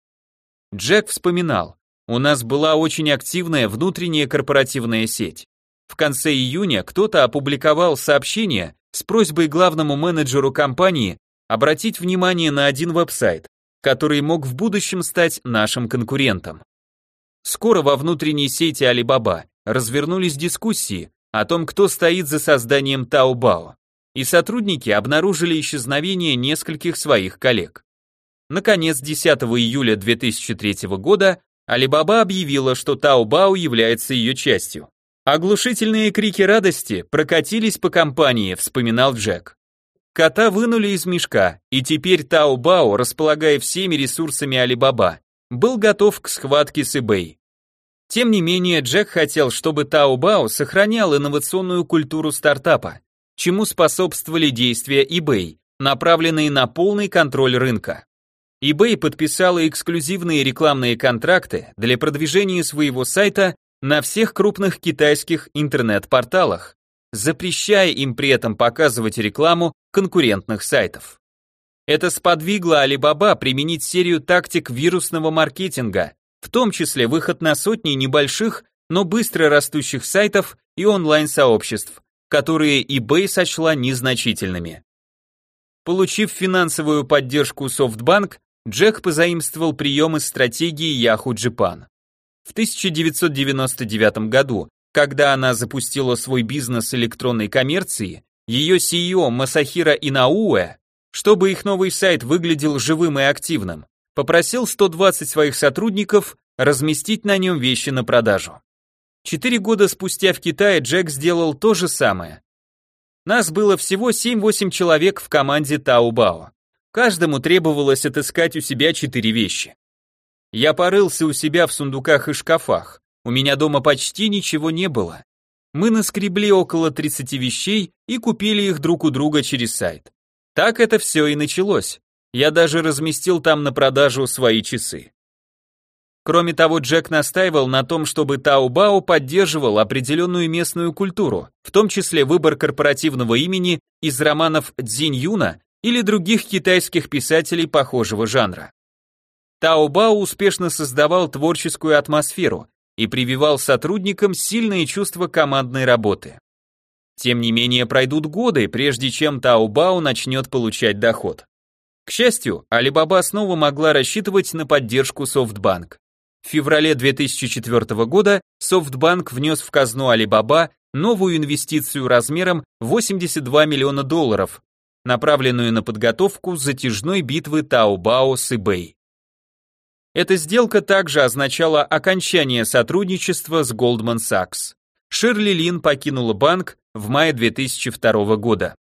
[SPEAKER 1] Джек вспоминал, у нас была очень активная внутренняя корпоративная сеть. В конце июня кто-то опубликовал сообщение с просьбой главному менеджеру компании обратить внимание на один веб-сайт, который мог в будущем стать нашим конкурентом. Скоро во внутренней сети Alibaba развернулись дискуссии о том, кто стоит за созданием Taobao, и сотрудники обнаружили исчезновение нескольких своих коллег. Наконец, 10 июля 2003 года Alibaba объявила, что Taobao является ее частью. Оглушительные крики радости прокатились по компании, вспоминал Джек. Кота вынули из мешка, и теперь Taobao, располагая всеми ресурсами Alibaba, был готов к схватке с eBay. Тем не менее, Джек хотел, чтобы Taobao сохранял инновационную культуру стартапа, чему способствовали действия eBay, направленные на полный контроль рынка. eBay подписала эксклюзивные рекламные контракты для продвижения своего сайта на всех крупных китайских интернет-порталах, запрещая им при этом показывать рекламу конкурентных сайтов. Это сподвигло Alibaba применить серию тактик вирусного маркетинга, в том числе выход на сотни небольших, но быстро растущих сайтов и онлайн-сообществ, которые eBay сочла незначительными. Получив финансовую поддержку SoftBank, Джек позаимствовал прием из стратегии Yahoo Japan. В 1999 году, когда она запустила свой бизнес электронной коммерции, ее CEO Масахира Инауэ чтобы их новый сайт выглядел живым и активным, попросил 120 своих сотрудников разместить на нем вещи на продажу. Четыре года спустя в Китае Джек сделал то же самое. Нас было всего 7-8 человек в команде Таобао. Каждому требовалось отыскать у себя четыре вещи. Я порылся у себя в сундуках и шкафах. У меня дома почти ничего не было. Мы наскребли около 30 вещей и купили их друг у друга через сайт. Так это все и началось. Я даже разместил там на продажу свои часы. Кроме того, Джек настаивал на том, чтобы Таобао поддерживал определенную местную культуру, в том числе выбор корпоративного имени из романов Цзинь Юна или других китайских писателей похожего жанра. Таобао успешно создавал творческую атмосферу и прививал сотрудникам сильное чувство командной работы. Тем не менее пройдут годы, прежде чем Таобао начнет получать доход. К счастью, Alibaba снова могла рассчитывать на поддержку SoftBank. В феврале 2004 года SoftBank внес в казну Alibaba новую инвестицию размером 82 миллиона долларов, направленную на подготовку затяжной битвы Taobao с eBay. Эта сделка также означала окончание сотрудничества с Goldman Sachs. Ширли Лин покинула банк в мае 2002 года.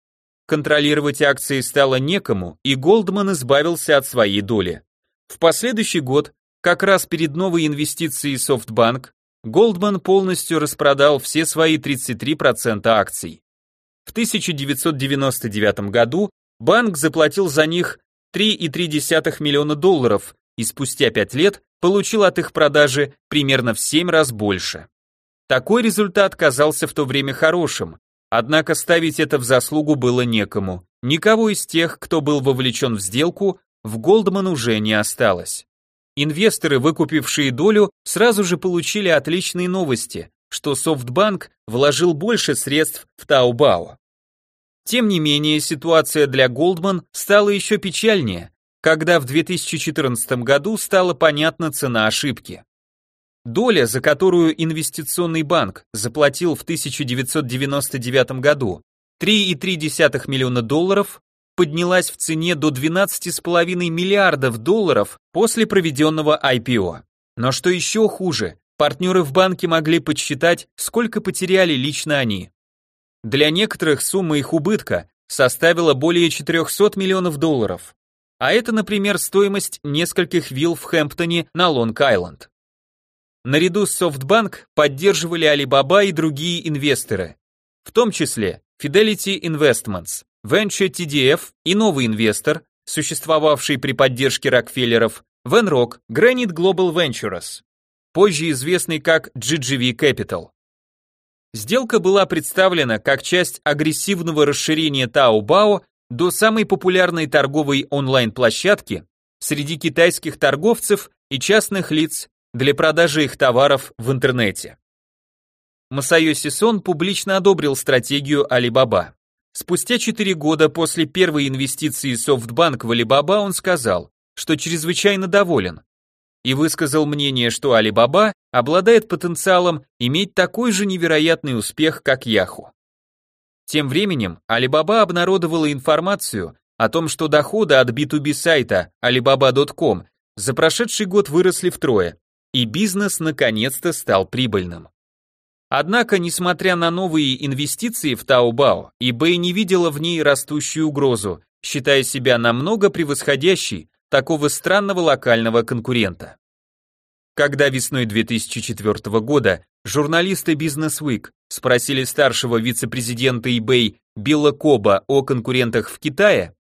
[SPEAKER 1] Контролировать акции стало некому, и Goldman избавился от своей доли. В последующий год, как раз перед новой инвестицией SoftBank, Goldman полностью распродал все свои 33% акций. В 1999 году банк заплатил за них 3,3 миллиона долларов и спустя 5 лет получил от их продажи примерно в 7 раз больше. Такой результат казался в то время хорошим, однако ставить это в заслугу было некому. Никого из тех, кто был вовлечен в сделку, в Goldman уже не осталось. Инвесторы, выкупившие долю, сразу же получили отличные новости, что SoftBank вложил больше средств в Taobao. Тем не менее, ситуация для Goldman стала еще печальнее, когда в 2014 году стала понятна цена ошибки. Доля, за которую инвестиционный банк заплатил в 1999 году 3,3 миллиона долларов, поднялась в цене до 12,5 миллиардов долларов после проведенного IPO. Но что еще хуже, партнеры в банке могли подсчитать, сколько потеряли лично они. Для некоторых сумма их убытка составила более 400 миллионов долларов. А это, например, стоимость нескольких вилл в Хэмптоне на Лонг-Айленд. Наряду с SoftBank поддерживали Alibaba и другие инвесторы, в том числе Fidelity Investments, Venture TDF и новый инвестор, существовавший при поддержке Рокфеллеров, Venrock, Granite Global Ventures, позже известный как GGV Capital. Сделка была представлена как часть агрессивного расширения Taobao до самой популярной торговой онлайн-площадки среди китайских торговцев и частных лиц для продажи их товаров в интернете. Масайоси Сон публично одобрил стратегию Alibaba. Спустя 4 года после первой инвестиции SoftBank в Alibaba он сказал, что чрезвычайно доволен, и высказал мнение, что Alibaba обладает потенциалом иметь такой же невероятный успех, как Yahoo. Тем временем Alibaba обнародовала информацию о том, что доходы от B2B сайта alibaba.com за прошедший год выросли втрое, и бизнес наконец-то стал прибыльным. Однако, несмотря на новые инвестиции в Taobao, eBay не видела в ней растущую угрозу, считая себя намного превосходящей такого странного локального конкурента. Когда весной 2004 года журналисты Business Week спросили старшего вице-президента eBay Билла Коба о конкурентах в Китае,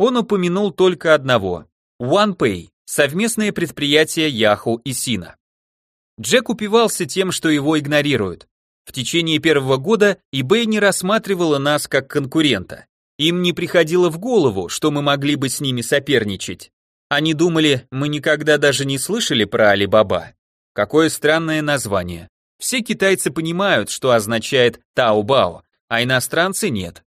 [SPEAKER 1] он упомянул только одного – OnePay, совместное предприятие Yahoo и Sina. Джек упивался тем, что его игнорируют. В течение первого года eBay не рассматривала нас как конкурента. Им не приходило в голову, что мы могли бы с ними соперничать. Они думали, мы никогда даже не слышали про Alibaba. Какое странное название. Все китайцы понимают, что означает Таобао, а иностранцы нет.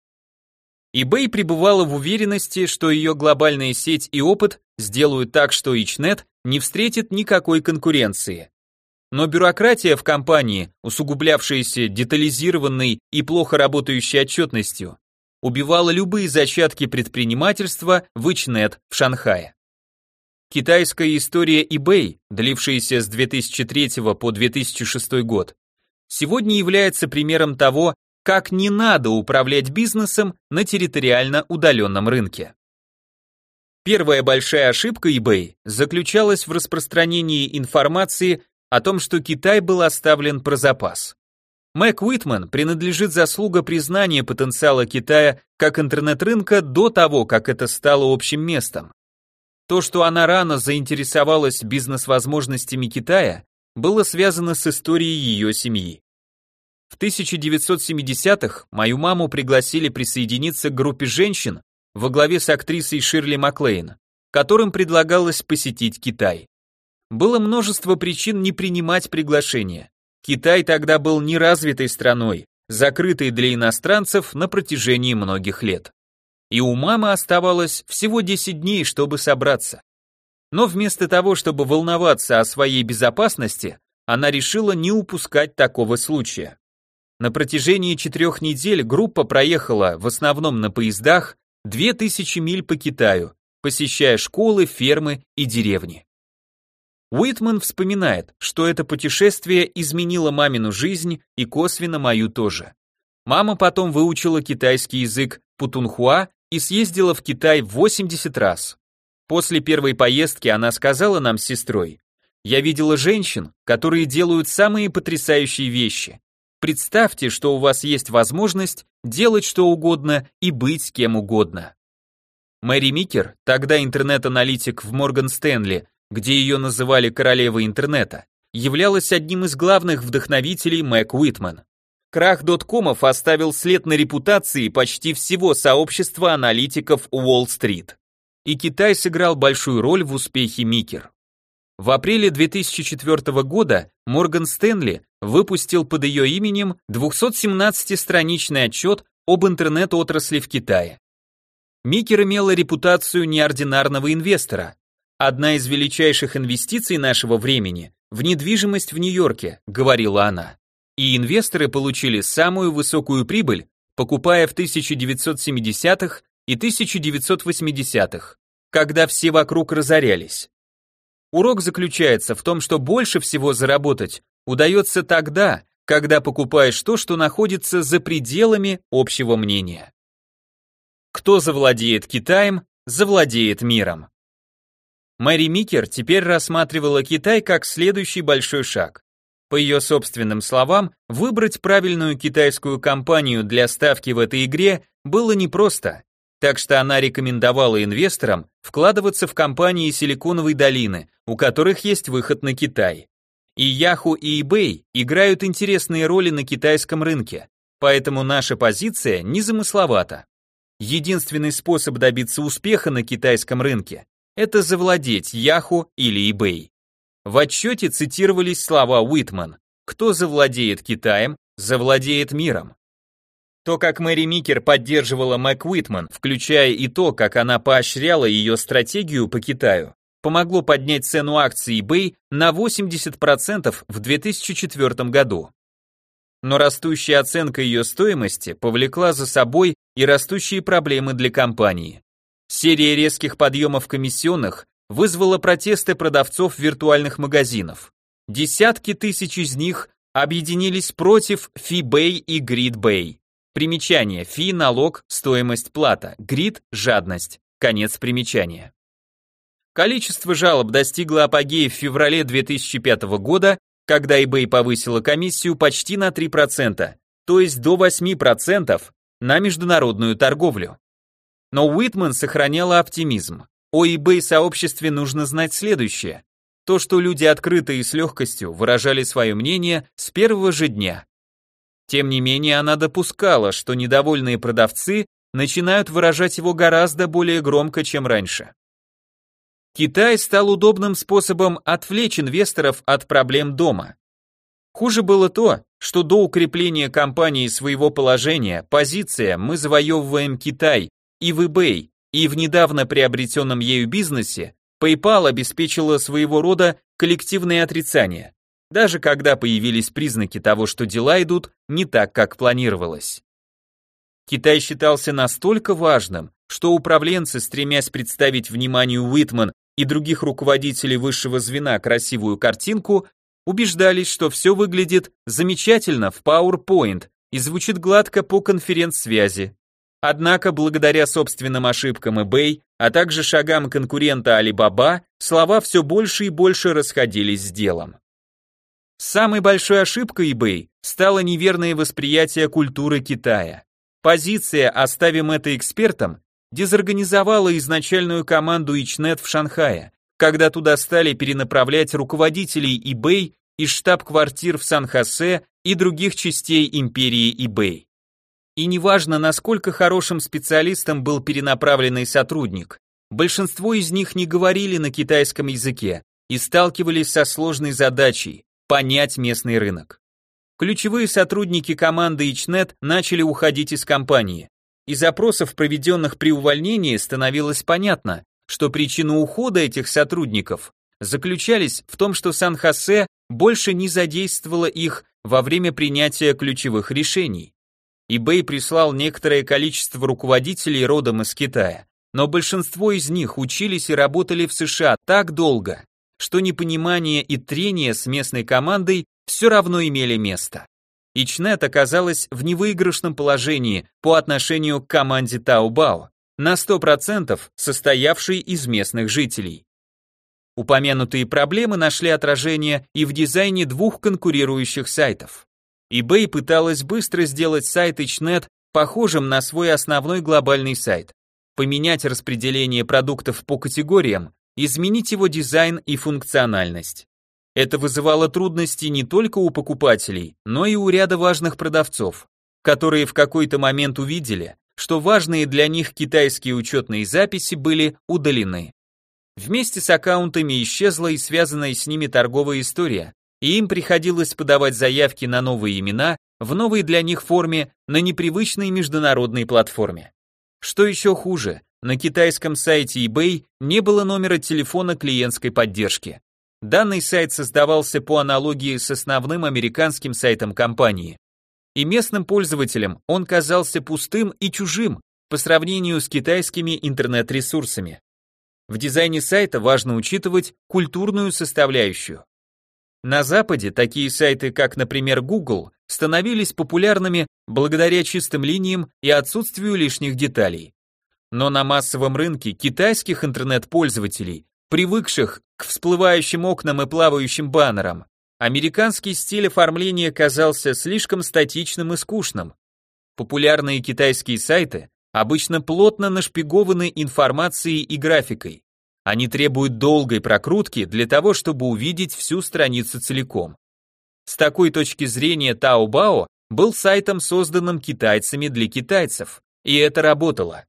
[SPEAKER 1] eBay пребывала в уверенности, что ее глобальная сеть и опыт сделают так, что Ичнет не встретит никакой конкуренции. Но бюрократия в компании, усугублявшаяся детализированной и плохо работающей отчетностью, убивала любые зачатки предпринимательства в Ичнет в Шанхае. Китайская история eBay, длившаяся с 2003 по 2006 год, сегодня является примером того, как не надо управлять бизнесом на территориально удаленном рынке. Первая большая ошибка eBay заключалась в распространении информации о том, что Китай был оставлен про запас. Мэг Уитман принадлежит заслуга признания потенциала Китая как интернет-рынка до того, как это стало общим местом. То, что она рано заинтересовалась бизнес-возможностями Китая, было связано с историей ее семьи. В 1970-х мою маму пригласили присоединиться к группе женщин во главе с актрисой Ширли Маклейн. которым предлагалось посетить Китай. Было множество причин не принимать приглашение. Китай тогда был неразвитой страной, закрытой для иностранцев на протяжении многих лет. И у мамы оставалось всего 10 дней, чтобы собраться. Но вместо того, чтобы волноваться о своей безопасности, она решила не упускать такого случая. На протяжении четырех недель группа проехала, в основном на поездах, 2000 миль по Китаю, посещая школы, фермы и деревни. Уитман вспоминает, что это путешествие изменило мамину жизнь и косвенно мою тоже. Мама потом выучила китайский язык путунхуа и съездила в Китай 80 раз. После первой поездки она сказала нам с сестрой, «Я видела женщин, которые делают самые потрясающие вещи. Представьте, что у вас есть возможность делать что угодно и быть кем угодно». Мэри Микер, тогда интернет-аналитик в Морган Стэнли, где ее называли королевой интернета, являлась одним из главных вдохновителей Мэг Уитман. Крах доткомов оставил след на репутации почти всего сообщества аналитиков Уолл-стрит и Китай сыграл большую роль в успехе Микер. В апреле 2004 года Морган Стэнли выпустил под ее именем 217-страничный отчет об интернет-отрасли в Китае. Микер имела репутацию неординарного инвестора. Одна из величайших инвестиций нашего времени в недвижимость в Нью-Йорке, говорила она. И инвесторы получили самую высокую прибыль, покупая в 1970-х и 1980-х когда все вокруг разорялись. Урок заключается в том, что больше всего заработать удается тогда, когда покупаешь то, что находится за пределами общего мнения. Кто завладеет Китаем, завладеет миром. Мэри Микер теперь рассматривала Китай как следующий большой шаг. По ее собственным словам, выбрать правильную китайскую компанию для ставки в этой игре было непросто, так что она рекомендовала инвесторам вкладываться в компании Силиконовой долины, у которых есть выход на Китай. И Yahoo и eBay играют интересные роли на китайском рынке, поэтому наша позиция незамысловата. Единственный способ добиться успеха на китайском рынке – это завладеть Yahoo или eBay. В отчете цитировались слова Уитман «Кто завладеет Китаем, завладеет миром». То, как Мэри Микер поддерживала Мэг Уитман, включая и то, как она поощряла ее стратегию по Китаю, помогло поднять цену акций eBay на 80% в 2004 году. Но растущая оценка ее стоимости повлекла за собой и растущие проблемы для компании. Серия резких подъемов комиссионных вызвала протесты продавцов виртуальных магазинов. Десятки тысяч из них объединились против FeeBay и GridBay. Примечание. Фи, налог, стоимость, плата. Грид, жадность. Конец примечания. Количество жалоб достигло апогея в феврале 2005 года, когда eBay повысила комиссию почти на 3%, то есть до 8% на международную торговлю. Но Уитман сохраняла оптимизм. О eBay сообществе нужно знать следующее. То, что люди открыто и с легкостью выражали свое мнение с первого же дня. Тем не менее, она допускала, что недовольные продавцы начинают выражать его гораздо более громко, чем раньше. Китай стал удобным способом отвлечь инвесторов от проблем дома. Хуже было то, что до укрепления компании своего положения, позиция «мы завоевываем Китай» и в eBay, и в недавно приобретенном ею бизнесе, PayPal обеспечила своего рода коллективное отрицание даже когда появились признаки того, что дела идут не так, как планировалось. Китай считался настолько важным, что управленцы, стремясь представить вниманию Уитман и других руководителей высшего звена красивую картинку, убеждались, что все выглядит замечательно в PowerPoint и звучит гладко по конференц-связи. Однако, благодаря собственным ошибкам eBay, а также шагам конкурента Alibaba, слова все больше и больше расходились с делом. Самой большой ошибкой eBay стало неверное восприятие культуры Китая. Позиция «оставим это экспертам» дезорганизовала изначальную команду Ичнет в Шанхае, когда туда стали перенаправлять руководителей eBay из штаб-квартир в Сан-Хосе и других частей империи eBay. И неважно, насколько хорошим специалистом был перенаправленный сотрудник, Большинство из них не говорили на китайском языке и сталкивались со сложной задачей понять местный рынок. Ключевые сотрудники команды Ичнет начали уходить из компании. Из опросов, проведенных при увольнении, становилось понятно, что причина ухода этих сотрудников заключались в том, что Сан-Хосе больше не задействовала их во время принятия ключевых решений. eBay прислал некоторое количество руководителей родом из Китая, но большинство из них учились и работали в США так долго, что непонимание и трение с местной командой все равно имели место. Ичнет оказалась в невыигрышном положении по отношению к команде Таобао, на 100% состоявшей из местных жителей. Упомянутые проблемы нашли отражение и в дизайне двух конкурирующих сайтов. eBay пыталась быстро сделать сайт Ичнет похожим на свой основной глобальный сайт, поменять распределение продуктов по категориям, изменить его дизайн и функциональность. Это вызывало трудности не только у покупателей, но и у ряда важных продавцов, которые в какой-то момент увидели, что важные для них китайские учетные записи были удалены. Вместе с аккаунтами исчезла и связанная с ними торговая история, и им приходилось подавать заявки на новые имена в новой для них форме на непривычной международной платформе. Что еще хуже, на китайском сайте eBay не было номера телефона клиентской поддержки. Данный сайт создавался по аналогии с основным американским сайтом компании. И местным пользователям он казался пустым и чужим по сравнению с китайскими интернет-ресурсами. В дизайне сайта важно учитывать культурную составляющую. На Западе такие сайты, как, например, Google, становились популярными благодаря чистым линиям и отсутствию лишних деталей. Но на массовом рынке китайских интернет-пользователей, привыкших к всплывающим окнам и плавающим баннерам, американский стиль оформления казался слишком статичным и скучным. Популярные китайские сайты обычно плотно нашпигованы информацией и графикой. Они требуют долгой прокрутки для того, чтобы увидеть всю страницу целиком. С такой точки зрения Taobao был сайтом, созданным китайцами для китайцев, и это работало.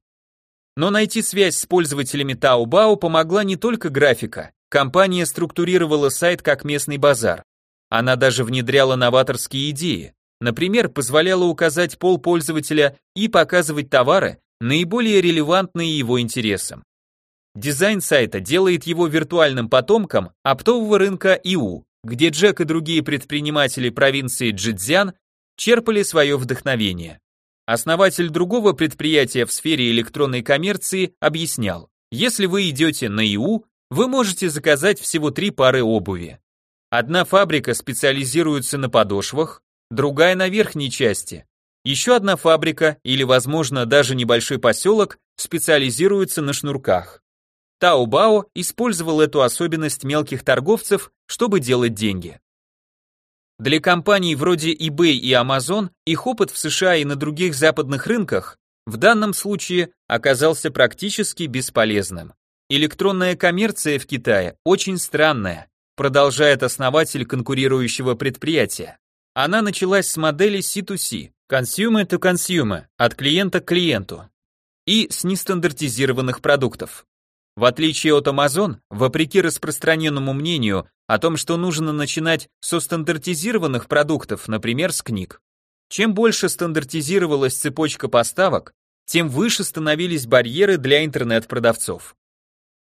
[SPEAKER 1] Но найти связь с пользователями Taobao помогла не только графика. Компания структурировала сайт как местный базар. Она даже внедряла новаторские идеи. Например, позволяла указать пол пользователя и показывать товары, наиболее релевантные его интересам. Дизайн сайта делает его виртуальным потомком оптового рынка ИУ, где Джек и другие предприниматели провинции Джидзян черпали свое вдохновение. Основатель другого предприятия в сфере электронной коммерции объяснял, если вы идете на ИУ, вы можете заказать всего три пары обуви. Одна фабрика специализируется на подошвах, другая на верхней части. Еще одна фабрика или, возможно, даже небольшой поселок специализируется на шнурках. Таобао использовал эту особенность мелких торговцев, чтобы делать деньги. Для компаний вроде eBay и Amazon их опыт в США и на других западных рынках в данном случае оказался практически бесполезным. Электронная коммерция в Китае очень странная, продолжает основатель конкурирующего предприятия. Она началась с модели C2C, consumer to consumer, от клиента к клиенту, и с нестандартизированных продуктов. В отличие от Amazon, вопреки распространенному мнению о том, что нужно начинать со стандартизированных продуктов, например, с книг, чем больше стандартизировалась цепочка поставок, тем выше становились барьеры для интернет-продавцов.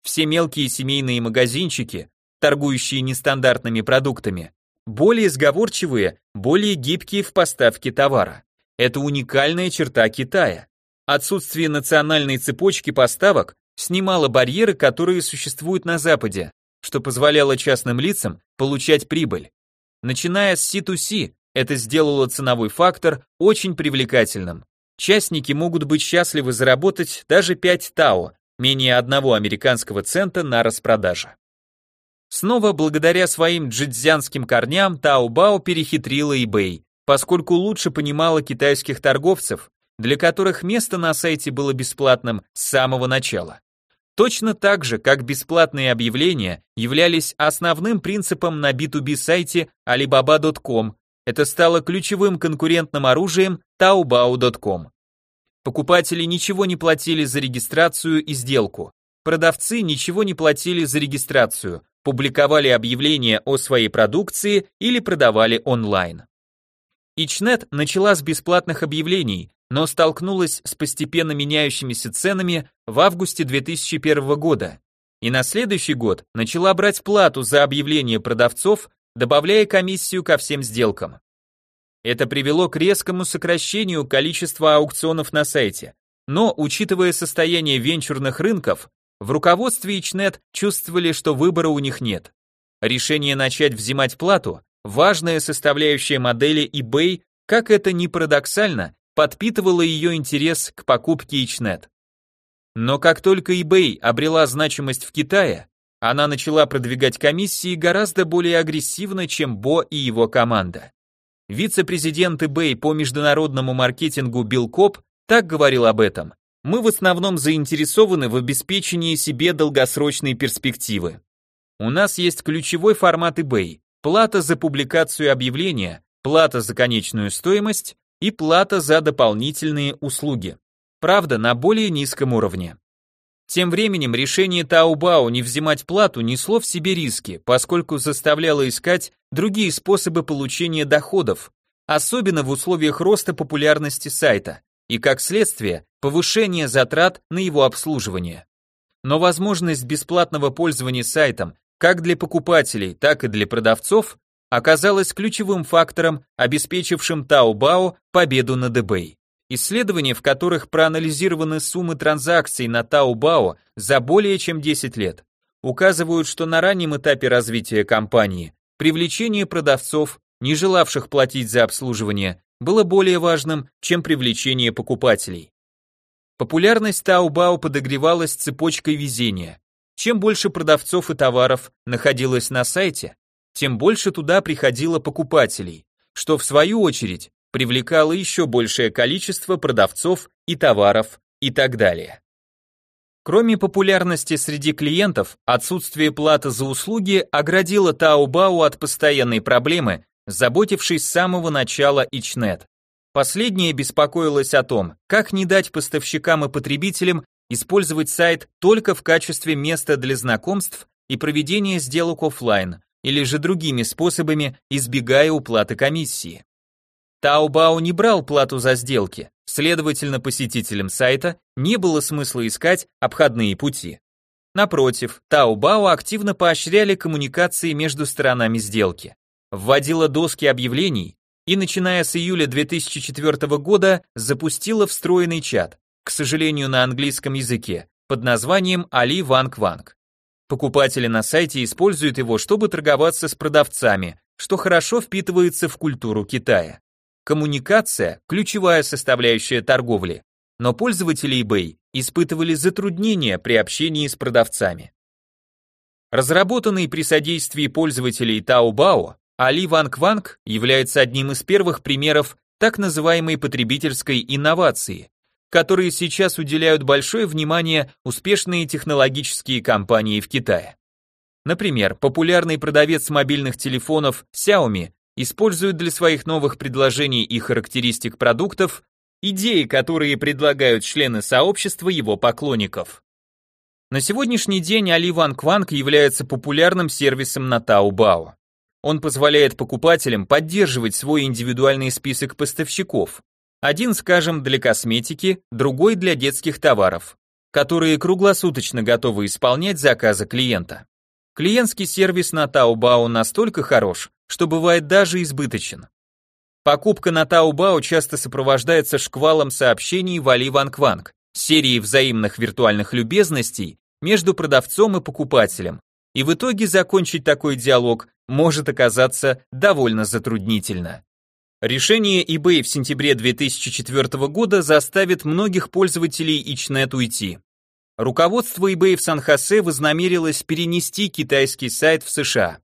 [SPEAKER 1] Все мелкие семейные магазинчики, торгующие нестандартными продуктами, более сговорчивые, более гибкие в поставке товара. Это уникальная черта Китая. Отсутствие национальной цепочки поставок снимала барьеры, которые существуют на Западе, что позволяло частным лицам получать прибыль. Начиная с C2C, это сделало ценовой фактор очень привлекательным. Частники могут быть счастливы заработать даже 5 ТАО, менее одного американского цента на распродаже. Снова благодаря своим джидзянским корням Taobao перехитрила eBay, поскольку лучше понимала китайских торговцев, для которых место на сайте было бесплатным с самого начала. Точно так же, как бесплатные объявления являлись основным принципом на B2B сайте Alibaba.com, это стало ключевым конкурентным оружием Taobao.com. Покупатели ничего не платили за регистрацию и сделку, продавцы ничего не платили за регистрацию, публиковали объявления о своей продукции или продавали онлайн. Ичнет начала с бесплатных объявлений, но столкнулась с постепенно меняющимися ценами в августе 2001 года и на следующий год начала брать плату за объявление продавцов, добавляя комиссию ко всем сделкам. Это привело к резкому сокращению количества аукционов на сайте, но, учитывая состояние венчурных рынков, в руководстве Ичнет чувствовали, что выбора у них нет. Решение начать взимать плату – важная составляющая модели eBay, как это ни парадоксально, подпитывало ее интерес к покупке Ичнет. Но как только eBay обрела значимость в Китае, она начала продвигать комиссии гораздо более агрессивно, чем Бо и его команда. Вице-президент eBay по международному маркетингу Билл Коп так говорил об этом. Мы в основном заинтересованы в обеспечении себе долгосрочной перспективы. У нас есть ключевой формат eBay – плата за публикацию объявления, плата за конечную стоимость и плата за дополнительные услуги правда на более низком уровне. Тем временем решение Таобао не взимать плату несло в себе риски, поскольку заставляло искать другие способы получения доходов, особенно в условиях роста популярности сайта, и как следствие, повышения затрат на его обслуживание. Но возможность бесплатного пользования сайтом как для покупателей, так и для продавцов оказалась ключевым фактором, обеспечившим Таобао победу над eBay. Исследования, в которых проанализированы суммы транзакций на Taobao за более чем 10 лет, указывают, что на раннем этапе развития компании привлечение продавцов, не желавших платить за обслуживание, было более важным, чем привлечение покупателей. Популярность Taobao подогревалась цепочкой везения. Чем больше продавцов и товаров находилось на сайте, тем больше туда приходило покупателей, что в свою очередь привлекало еще большее количество продавцов и товаров и так далее. Кроме популярности среди клиентов, отсутствие платы за услуги оградило Taobao от постоянной проблемы, заботившись с самого начала Ичнет. Последнее беспокоилось о том, как не дать поставщикам и потребителям использовать сайт только в качестве места для знакомств и проведения сделок офлайн, или же другими способами, избегая уплаты комиссии. Таобао не брал плату за сделки, следовательно, посетителям сайта не было смысла искать обходные пути. Напротив, Таобао активно поощряли коммуникации между сторонами сделки, вводила доски объявлений и, начиная с июля 2004 года, запустила встроенный чат, к сожалению, на английском языке, под названием Али Ванг Ванг. Покупатели на сайте используют его, чтобы торговаться с продавцами, что хорошо впитывается в культуру Китая. Коммуникация – ключевая составляющая торговли, но пользователи eBay испытывали затруднения при общении с продавцами. Разработанный при содействии пользователей Taobao, Али Ванг Ванг является одним из первых примеров так называемой потребительской инновации, которые сейчас уделяют большое внимание успешные технологические компании в Китае. Например, популярный продавец мобильных телефонов Xiaomi используют для своих новых предложений и характеристик продуктов идеи, которые предлагают члены сообщества его поклонников. На сегодняшний день Али Ван является популярным сервисом на Taobao. Он позволяет покупателям поддерживать свой индивидуальный список поставщиков. Один, скажем, для косметики, другой для детских товаров, которые круглосуточно готовы исполнять заказы клиента. Клиентский сервис на Taobao настолько хорош, что бывает даже избыточен. Покупка на Taobao часто сопровождается шквалом сообщений в Али Ванг Ванг, серией взаимных виртуальных любезностей между продавцом и покупателем, и в итоге закончить такой диалог может оказаться довольно затруднительно. Решение eBay в сентябре 2004 года заставит многих пользователей Ичнет уйти. Руководство eBay в Сан-Хосе вознамерилось перенести китайский сайт в США.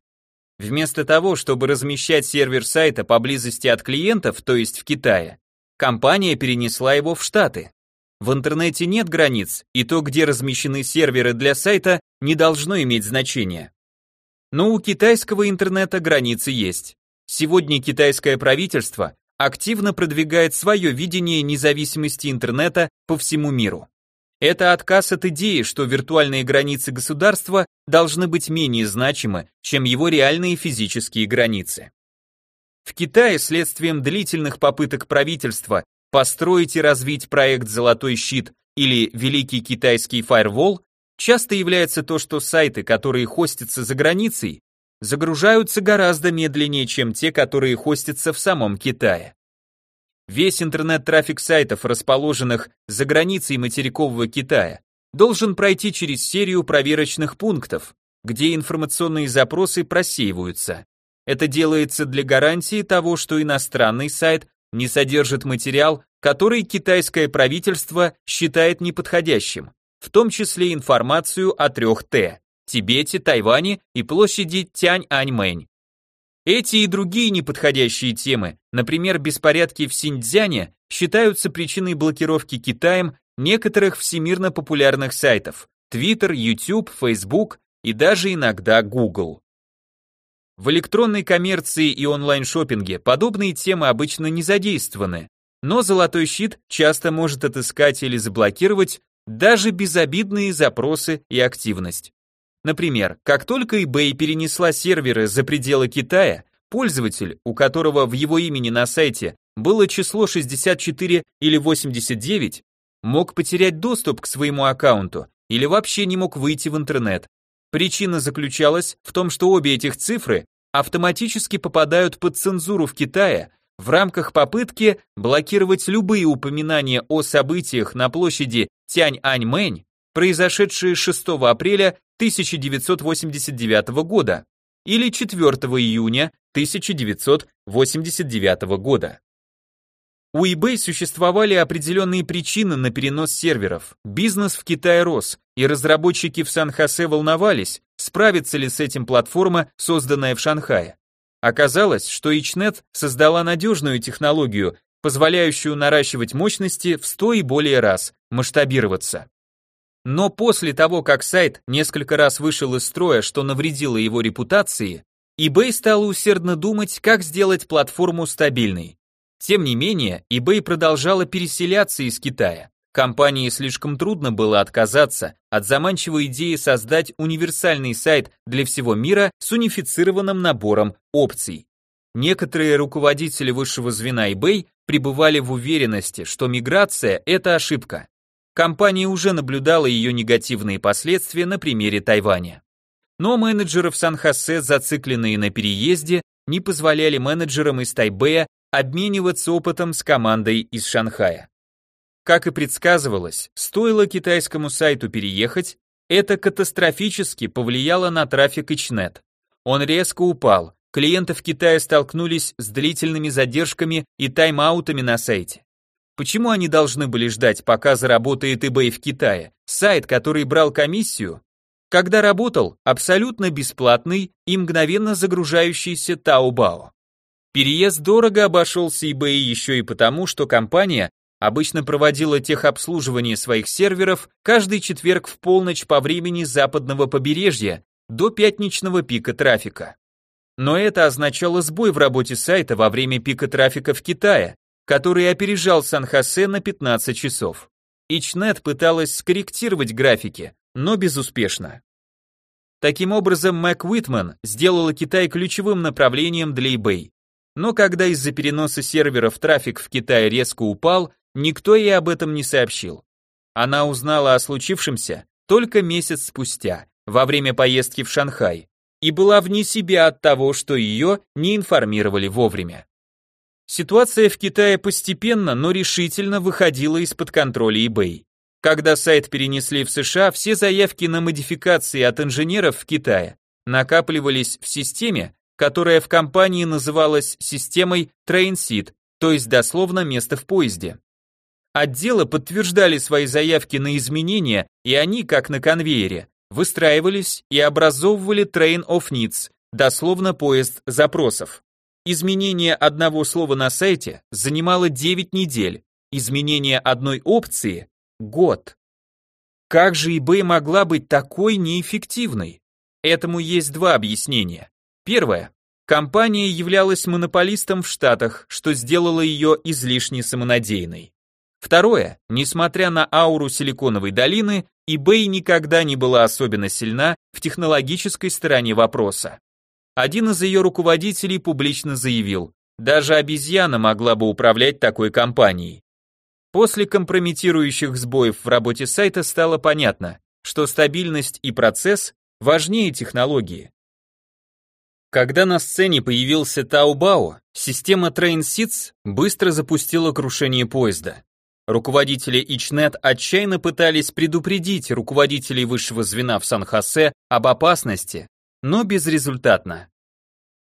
[SPEAKER 1] Вместо того, чтобы размещать сервер сайта поблизости от клиентов, то есть в Китае, компания перенесла его в Штаты. В интернете нет границ, и то, где размещены серверы для сайта, не должно иметь значения. Но у китайского интернета границы есть. Сегодня китайское правительство активно продвигает свое видение независимости интернета по всему миру. Это отказ от идеи, что виртуальные границы государства должны быть менее значимы, чем его реальные физические границы. В Китае следствием длительных попыток правительства построить и развить проект «Золотой щит» или «Великий китайский фаервол» часто является то, что сайты, которые хостятся за границей, загружаются гораздо медленнее, чем те, которые хостятся в самом Китае. Весь интернет-трафик сайтов, расположенных за границей материкового Китая, должен пройти через серию проверочных пунктов, где информационные запросы просеиваются. Это делается для гарантии того, что иностранный сайт не содержит материал, который китайское правительство считает неподходящим, в том числе информацию о трех Т – Тибете, Тайване и площади Тянь-Аньмэнь. Эти и другие неподходящие темы, например, беспорядки в Синьцзяне, считаются причиной блокировки Китаем некоторых всемирно популярных сайтов Twitter, YouTube, Facebook и даже иногда Google. В электронной коммерции и онлайн-шопинге подобные темы обычно не задействованы, но золотой щит часто может отыскать или заблокировать даже безобидные запросы и активность. Например, как только eBay перенесла серверы за пределы Китая, пользователь, у которого в его имени на сайте было число 64 или 89, мог потерять доступ к своему аккаунту или вообще не мог выйти в интернет. Причина заключалась в том, что обе этих цифры автоматически попадают под цензуру в Китае в рамках попытки блокировать любые упоминания о событиях на площади Тянь-Аньмэнь, произошедшие 6 апреля 1989 года или 4 июня 1989 года. У eBay существовали определенные причины на перенос серверов. Бизнес в Китае рос, и разработчики в Сан-Хосе волновались, справится ли с этим платформа, созданная в Шанхае. Оказалось, что Ичнет создала надежную технологию, позволяющую наращивать мощности в 100 и более раз, масштабироваться. Но после того, как сайт несколько раз вышел из строя, что навредило его репутации, eBay стал усердно думать, как сделать платформу стабильной. Тем не менее, eBay продолжала переселяться из Китая. Компании слишком трудно было отказаться от заманчивой идеи создать универсальный сайт для всего мира с унифицированным набором опций. Некоторые руководители высшего звена eBay пребывали в уверенности, что миграция – это ошибка. Компания уже наблюдала ее негативные последствия на примере Тайваня. Но менеджеры в Сан-Хосе, зацикленные на переезде, не позволяли менеджерам из Тайбэя обмениваться опытом с командой из Шанхая. Как и предсказывалось, стоило китайскому сайту переехать, это катастрофически повлияло на трафик Ичнет. Он резко упал, клиенты в Китае столкнулись с длительными задержками и тайм-аутами на сайте. Почему они должны были ждать, пока заработает eBay в Китае, сайт, который брал комиссию, когда работал абсолютно бесплатный и мгновенно загружающийся Taobao? Переезд дорого обошелся eBay еще и потому, что компания обычно проводила техобслуживание своих серверов каждый четверг в полночь по времени западного побережья до пятничного пика трафика. Но это означало сбой в работе сайта во время пика трафика в Китае, который опережал Сан-Хосе на 15 часов. Ичнет пыталась скорректировать графики, но безуспешно. Таким образом, Мэг Уитман сделала Китай ключевым направлением для eBay. Но когда из-за переноса серверов трафик в Китае резко упал, никто ей об этом не сообщил. Она узнала о случившемся только месяц спустя, во время поездки в Шанхай, и была вне себя от того, что ее не информировали вовремя. Ситуация в Китае постепенно, но решительно выходила из-под контроля eBay. Когда сайт перенесли в США, все заявки на модификации от инженеров в Китае накапливались в системе, которая в компании называлась системой TrainSeed, то есть дословно место в поезде. Отделы подтверждали свои заявки на изменения, и они, как на конвейере, выстраивались и образовывали Train of Needs, дословно поезд запросов. Изменение одного слова на сайте занимало 9 недель, изменение одной опции – год. Как же eBay могла быть такой неэффективной? Этому есть два объяснения. Первое. Компания являлась монополистом в Штатах, что сделало ее излишне самонадеянной. Второе, несмотря на ауру Силиконовой долины, eBay никогда не была особенно сильна в технологической стороне вопроса. Один из ее руководителей публично заявил, даже обезьяна могла бы управлять такой компанией. После компрометирующих сбоев в работе сайта стало понятно, что стабильность и процесс важнее технологии. Когда на сцене появился Таобао, система TrainSeeds быстро запустила крушение поезда. Руководители Ичнет отчаянно пытались предупредить руководителей высшего звена в Сан-Хосе об опасности, но безрезультатно.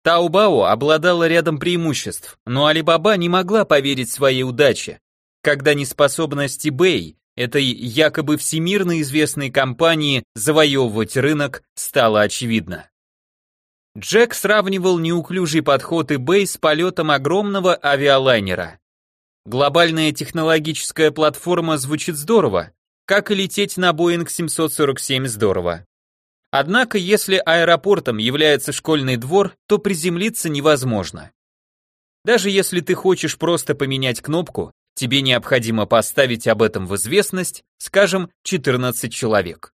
[SPEAKER 1] Таобао обладала рядом преимуществ, но Алибаба не могла поверить своей удаче, когда неспособность eBay, этой якобы всемирно известной компании, завоевывать рынок, стала очевидна. Джек сравнивал неуклюжий подход eBay с полетом огромного авиалайнера. Глобальная технологическая платформа звучит здорово, как и лететь на Boeing 747 здорово. Однако, если аэропортом является школьный двор, то приземлиться невозможно. Даже если ты хочешь просто поменять кнопку, тебе необходимо поставить об этом в известность, скажем, 14 человек.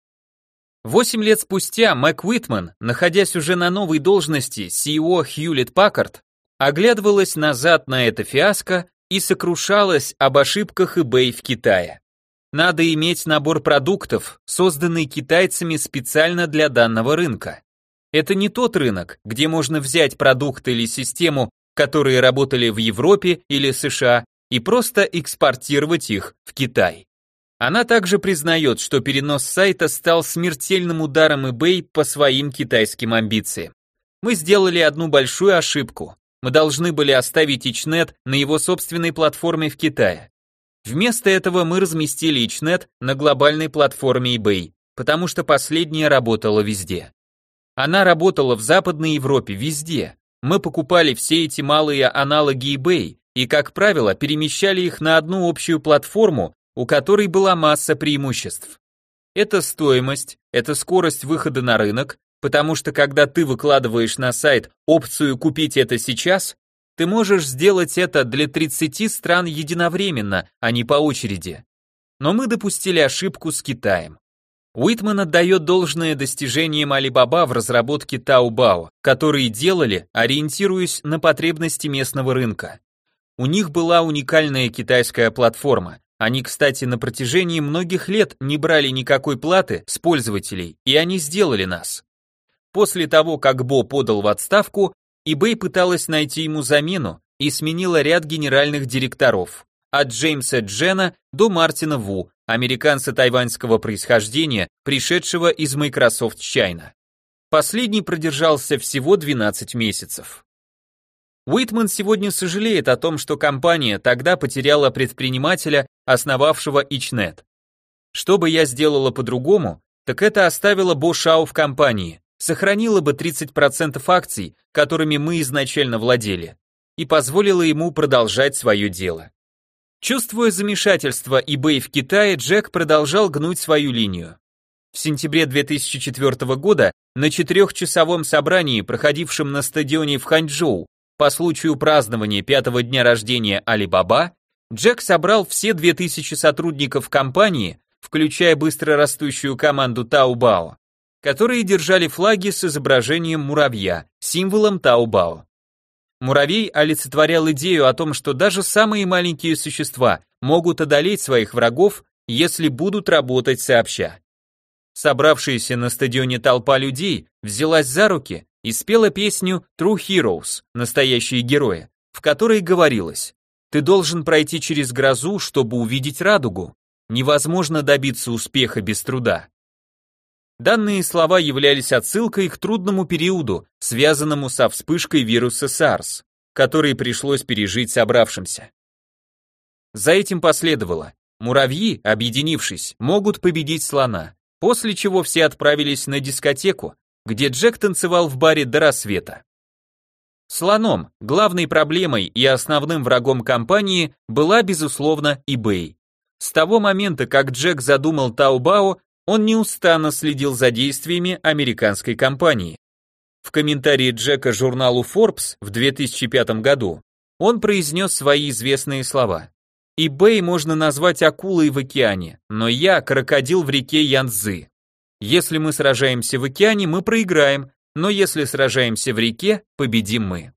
[SPEAKER 1] Восемь лет спустя Мэг Уитман, находясь уже на новой должности CEO Hewlett Packard, оглядывалась назад на это фиаско и сокрушалась об ошибках eBay в Китае. Надо иметь набор продуктов, созданный китайцами специально для данного рынка. Это не тот рынок, где можно взять продукт или систему, которые работали в Европе или США, и просто экспортировать их в Китай. Она также признает, что перенос сайта стал смертельным ударом eBay по своим китайским амбициям. Мы сделали одну большую ошибку. Мы должны были оставить Ичнет на его собственной платформе в Китае. Вместо этого мы разместили Ичнет на глобальной платформе eBay, потому что последняя работала везде. Она работала в Западной Европе везде. Мы покупали все эти малые аналоги eBay и, как правило, перемещали их на одну общую платформу, у которой была масса преимуществ. Это стоимость, это скорость выхода на рынок, потому что когда ты выкладываешь на сайт опцию «Купить это сейчас», ты можешь сделать это для 30 стран единовременно, а не по очереди. Но мы допустили ошибку с Китаем. Уитман отдает должное достижениям Alibaba в разработке Taobao, которые делали, ориентируясь на потребности местного рынка. У них была уникальная китайская платформа. Они, кстати, на протяжении многих лет не брали никакой платы с пользователей, и они сделали нас. После того, как Бо подал в отставку, eBay пыталась найти ему замену и сменила ряд генеральных директоров, от Джеймса Джена до Мартина Ву, американца тайваньского происхождения, пришедшего из Microsoft China. Последний продержался всего 12 месяцев. Уитман сегодня сожалеет о том, что компания тогда потеряла предпринимателя, основавшего Ичнет. Что бы я сделала по-другому, так это оставила Бо Шау в компании, сохранила бы 30% акций, которыми мы изначально владели, и позволила ему продолжать свое дело. Чувствуя замешательство eBay в Китае, Джек продолжал гнуть свою линию. В сентябре 2004 года на четырехчасовом собрании, проходившем на стадионе в Ханчжоу, по случаю празднования пятого дня рождения Алибаба, Джек собрал все 2000 сотрудников компании, включая быстрорастущую команду Таобао, которые держали флаги с изображением муравья, символом Таобао. Муравей олицетворял идею о том, что даже самые маленькие существа могут одолеть своих врагов, если будут работать сообща. Собравшаяся на стадионе толпа людей взялась за руки и спела песню True Heroes, настоящие герои, в которой говорилось «Ты должен пройти через грозу, чтобы увидеть радугу. Невозможно добиться успеха без труда». Данные слова являлись отсылкой к трудному периоду, связанному со вспышкой вируса SARS, который пришлось пережить собравшимся. За этим последовало. Муравьи, объединившись, могут победить слона, после чего все отправились на дискотеку, где Джек танцевал в баре до рассвета. Слоном, главной проблемой и основным врагом компании была, безусловно, eBay. С того момента, как Джек задумал Таобао, он неустанно следил за действиями американской компании. В комментарии Джека журналу Forbes в 2005 году он произнес свои известные слова. eBay можно назвать акулой в океане, но я крокодил в реке Янцзы. Если мы сражаемся в океане, мы проиграем, но если сражаемся в реке, победим мы.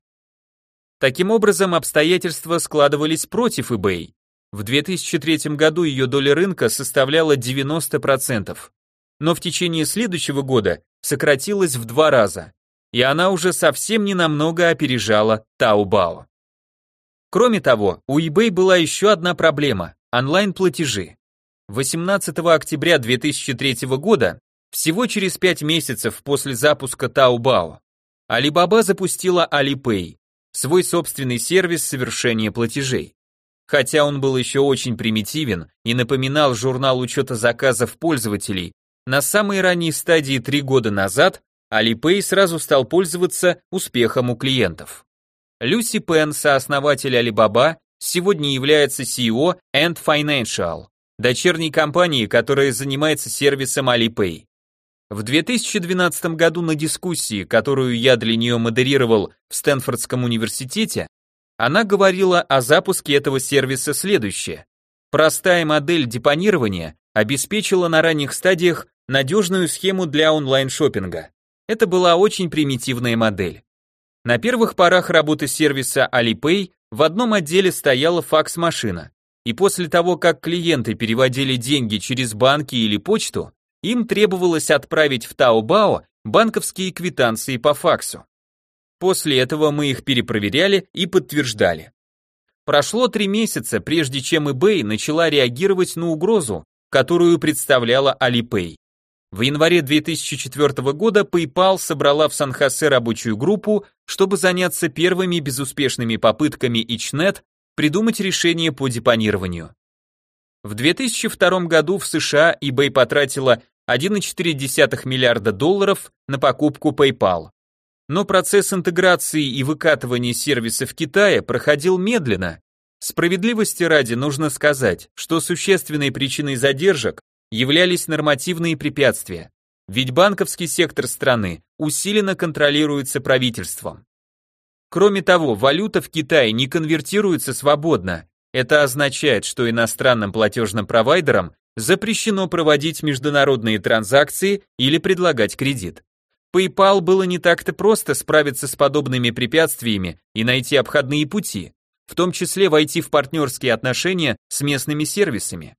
[SPEAKER 1] Таким образом, обстоятельства складывались против eBay. В 2003 году ее доля рынка составляла 90%, но в течение следующего года сократилась в два раза, и она уже совсем не намного опережала Taobao. Кроме того, у eBay была еще одна проблема – онлайн-платежи. 18 октября 2003 года, всего через 5 месяцев после запуска Taobao, Alibaba запустила Alipay, свой собственный сервис совершения платежей. Хотя он был еще очень примитивен и напоминал журнал учета заказов пользователей, на самой ранней стадии 3 года назад Alipay сразу стал пользоваться успехом у клиентов. Люси Пен, сооснователь Alibaba, сегодня является CEO Ant Financial, дочерней компании, которая занимается сервисом Alipay. В 2012 году на дискуссии, которую я для нее модерировал в Стэнфордском университете, она говорила о запуске этого сервиса следующее. Простая модель депонирования обеспечила на ранних стадиях надежную схему для онлайн-шоппинга. Это была очень примитивная модель. На первых порах работы сервиса Alipay в одном отделе стояла факс-машина, и после того, как клиенты переводили деньги через банки или почту, им требовалось отправить в Таобао банковские квитанции по факсу. После этого мы их перепроверяли и подтверждали. Прошло три месяца, прежде чем eBay начала реагировать на угрозу, которую представляла Alipay. В январе 2004 года PayPal собрала в Сан-Хосе рабочую группу, чтобы заняться первыми безуспешными попытками Ичнет придумать решение по депонированию. В 2002 году в США eBay потратила 1,4 миллиарда долларов на покупку PayPal. Но процесс интеграции и выкатывания сервиса в Китае проходил медленно. Справедливости ради нужно сказать, что существенной причиной задержек являлись нормативные препятствия, ведь банковский сектор страны усиленно контролируется правительством. Кроме того, валюта в Китае не конвертируется свободно, это означает, что иностранным платежным провайдерам запрещено проводить международные транзакции или предлагать кредит. PayPal было не так-то просто справиться с подобными препятствиями и найти обходные пути, в том числе войти в партнерские отношения с местными сервисами.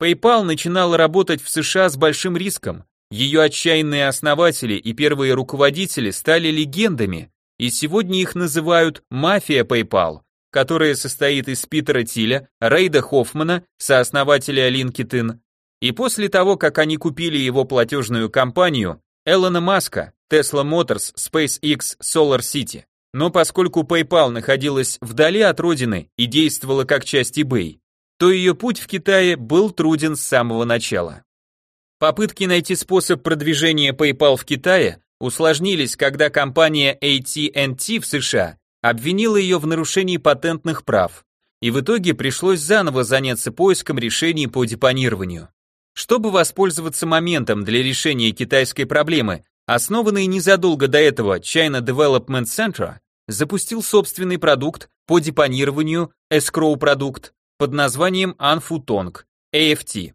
[SPEAKER 1] PayPal начинала работать в США с большим риском. Ее отчаянные основатели и первые руководители стали легендами, и сегодня их называют «мафия PayPal», которая состоит из Питера Тиля, Рейда Хоффмана, сооснователя LinkedIn, и после того, как они купили его платежную компанию, Элона Маска, Tesla Motors, SpaceX, Solar City. Но поскольку PayPal находилась вдали от родины и действовала как часть eBay, то ее путь в Китае был труден с самого начала. Попытки найти способ продвижения PayPal в Китае усложнились, когда компания AT&T в США обвинила ее в нарушении патентных прав, и в итоге пришлось заново заняться поиском решений по депонированию. Чтобы воспользоваться моментом для решения китайской проблемы, основанный незадолго до этого China Development Center запустил собственный продукт по депонированию, escrow продукт, под названием Anfutong, AFT.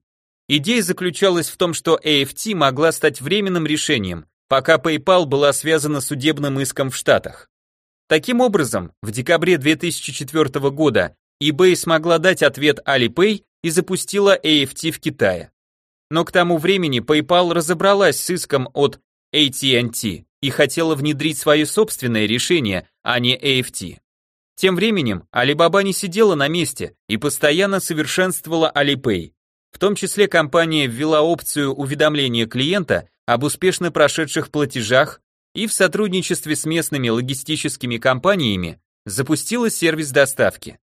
[SPEAKER 1] Идея заключалась в том, что AFT могла стать временным решением, пока PayPal была связана судебным иском в Штатах. Таким образом, в декабре 2004 года eBay смогла дать ответ Alipay и запустила AFT в Китае. Но к тому времени PayPal разобралась с иском от AT&T и хотела внедрить свое собственное решение, а не AFT. Тем временем Alibaba не сидела на месте и постоянно совершенствовала Alipay. В том числе компания ввела опцию уведомления клиента об успешно прошедших платежах и в сотрудничестве с местными логистическими компаниями запустила сервис доставки.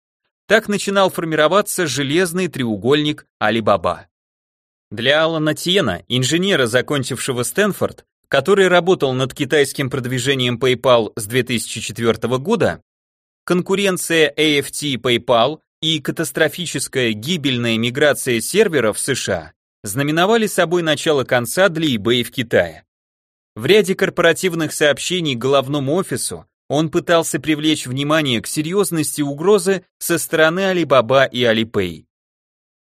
[SPEAKER 1] Так начинал формироваться железный треугольник Alibaba. Для Алана Тиена, инженера, закончившего Стэнфорд, который работал над китайским продвижением PayPal с 2004 года, конкуренция AFT PayPal и катастрофическая гибельная миграция серверов в США знаменовали собой начало конца для eBay в Китае. В ряде корпоративных сообщений головному офису Он пытался привлечь внимание к серьезности угрозы со стороны Alibaba и Alipay.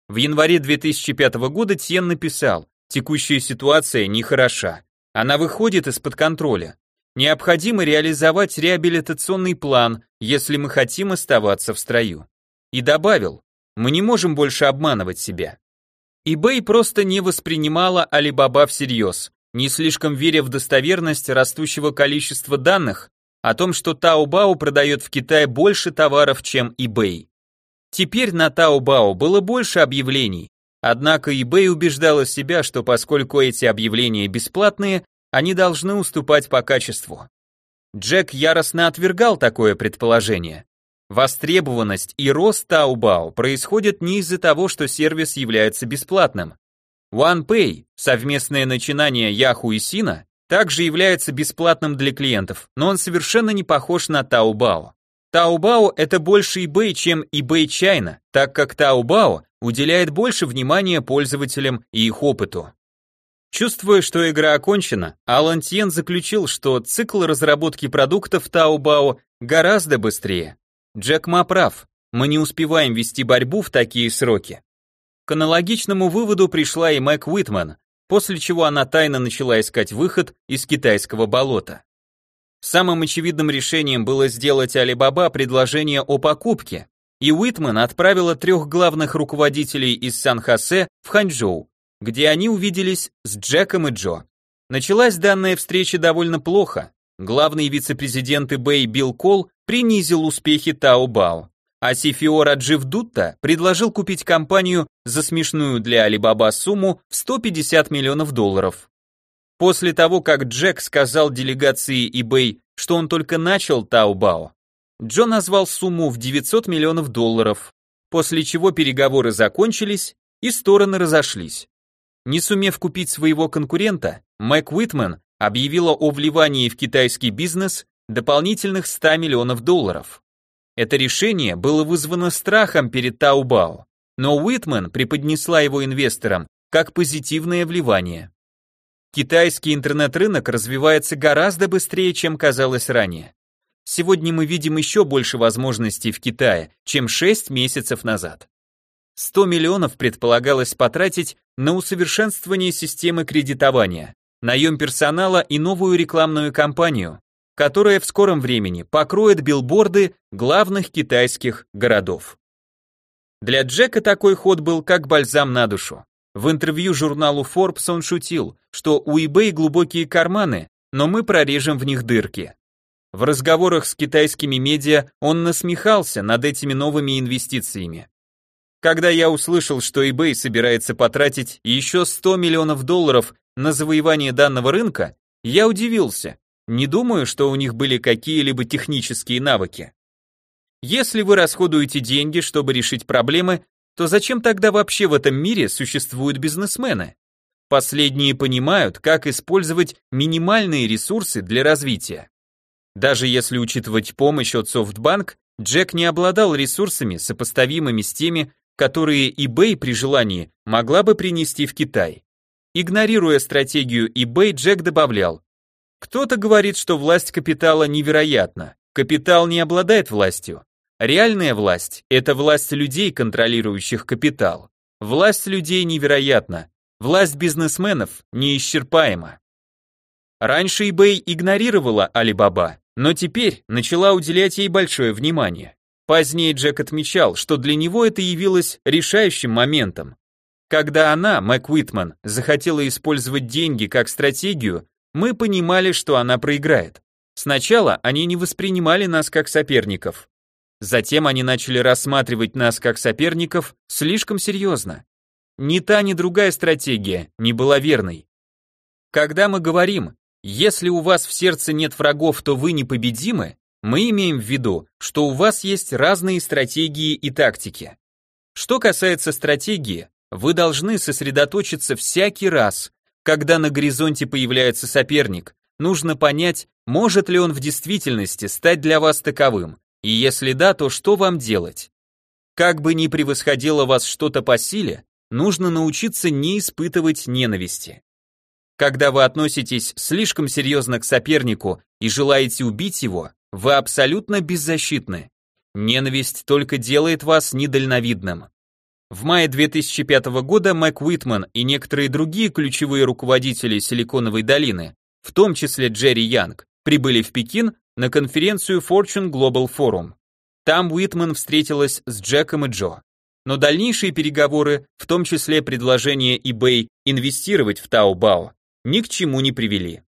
[SPEAKER 1] В январе 2005 года Тьен написал, текущая ситуация нехороша, она выходит из-под контроля. Необходимо реализовать реабилитационный план, если мы хотим оставаться в строю. И добавил, мы не можем больше обманывать себя. eBay просто не воспринимала Alibaba всерьез, не слишком веря в достоверность растущего количества данных о том, что Taobao продает в Китае больше товаров, чем eBay. Теперь на Taobao было больше объявлений, однако eBay убеждала себя, что поскольку эти объявления бесплатные, они должны уступать по качеству. Джек яростно отвергал такое предположение. Востребованность и рост Taobao происходят не из-за того, что сервис является бесплатным. OnePay, совместное начинание Yahoo и Sina, также является бесплатным для клиентов, но он совершенно не похож на Taobao. Taobao это больше eBay, чем eBay China, так как Taobao уделяет больше внимания пользователям и их опыту. Чувствуя, что игра окончена, Алан Тьен заключил, что цикл разработки продуктов Taobao гораздо быстрее. Джек Ма прав, мы не успеваем вести борьбу в такие сроки. К аналогичному выводу пришла и Мэг Уитман, после чего она тайно начала искать выход из китайского болота. Самым очевидным решением было сделать Alibaba предложение о покупке, и Уитман отправила трех главных руководителей из Сан-Хосе в Ханчжоу, где они увиделись с Джеком и Джо. Началась данная встреча довольно плохо. Главный вице-президент eBay Билл Кол принизил успехи Таобао а CFO Раджив Дутта предложил купить компанию за смешную для Alibaba сумму в 150 миллионов долларов. После того, как Джек сказал делегации eBay, что он только начал Taobao, Джо назвал сумму в 900 миллионов долларов, после чего переговоры закончились и стороны разошлись. Не сумев купить своего конкурента, Мэг Уитман объявила о вливании в китайский бизнес дополнительных 100 миллионов долларов. Это решение было вызвано страхом перед Таубао, но Уитмен преподнесла его инвесторам как позитивное вливание. Китайский интернет-рынок развивается гораздо быстрее, чем казалось ранее. Сегодня мы видим еще больше возможностей в Китае, чем 6 месяцев назад. 100 миллионов предполагалось потратить на усовершенствование системы кредитования, наем персонала и новую рекламную кампанию, которая в скором времени покроет билборды главных китайских городов. Для Джека такой ход был как бальзам на душу. В интервью журналу Forbes он шутил, что у eBay глубокие карманы, но мы прорежем в них дырки. В разговорах с китайскими медиа он насмехался над этими новыми инвестициями. Когда я услышал, что eBay собирается потратить еще 100 миллионов долларов на завоевание данного рынка, я удивился, не думаю, что у них были какие-либо технические навыки. Если вы расходуете деньги, чтобы решить проблемы, то зачем тогда вообще в этом мире существуют бизнесмены? Последние понимают, как использовать минимальные ресурсы для развития. Даже если учитывать помощь от SoftBank, Джек не обладал ресурсами, сопоставимыми с теми, которые eBay при желании могла бы принести в Китай. Игнорируя стратегию eBay, Джек добавлял, кто-то говорит, что власть капитала невероятна. Капитал не обладает властью. Реальная власть – это власть людей, контролирующих капитал. Власть людей невероятна. Власть бизнесменов неисчерпаема. Раньше eBay игнорировала Alibaba, но теперь начала уделять ей большое внимание. Позднее Джек отмечал, что для него это явилось решающим моментом. Когда она, Мэг Уитман, захотела использовать деньги как стратегию, мы понимали, что она проиграет. Сначала они не воспринимали нас как соперников. Затем они начали рассматривать нас как соперников слишком серьезно. Ни та, ни другая стратегия не была верной. Когда мы говорим, если у вас в сердце нет врагов, то вы непобедимы, мы имеем в виду, что у вас есть разные стратегии и тактики. Что касается стратегии, вы должны сосредоточиться всякий раз, когда на горизонте появляется соперник, нужно понять, может ли он в действительности стать для вас таковым, и если да, то что вам делать? Как бы ни превосходило вас что-то по силе, нужно научиться не испытывать ненависти. Когда вы относитесь слишком серьезно к сопернику и желаете убить его, вы абсолютно беззащитны. Ненависть только делает вас недальновидным. В мае 2005 года Мэг Уитман и некоторые другие ключевые руководители Силиконовой долины, в том числе Джерри Янг, прибыли в Пекин на конференцию Fortune Global Forum. Там Уитман встретилась с Джеком и Джо. Но дальнейшие переговоры, в том числе предложение eBay инвестировать в Taobao, ни к чему не привели.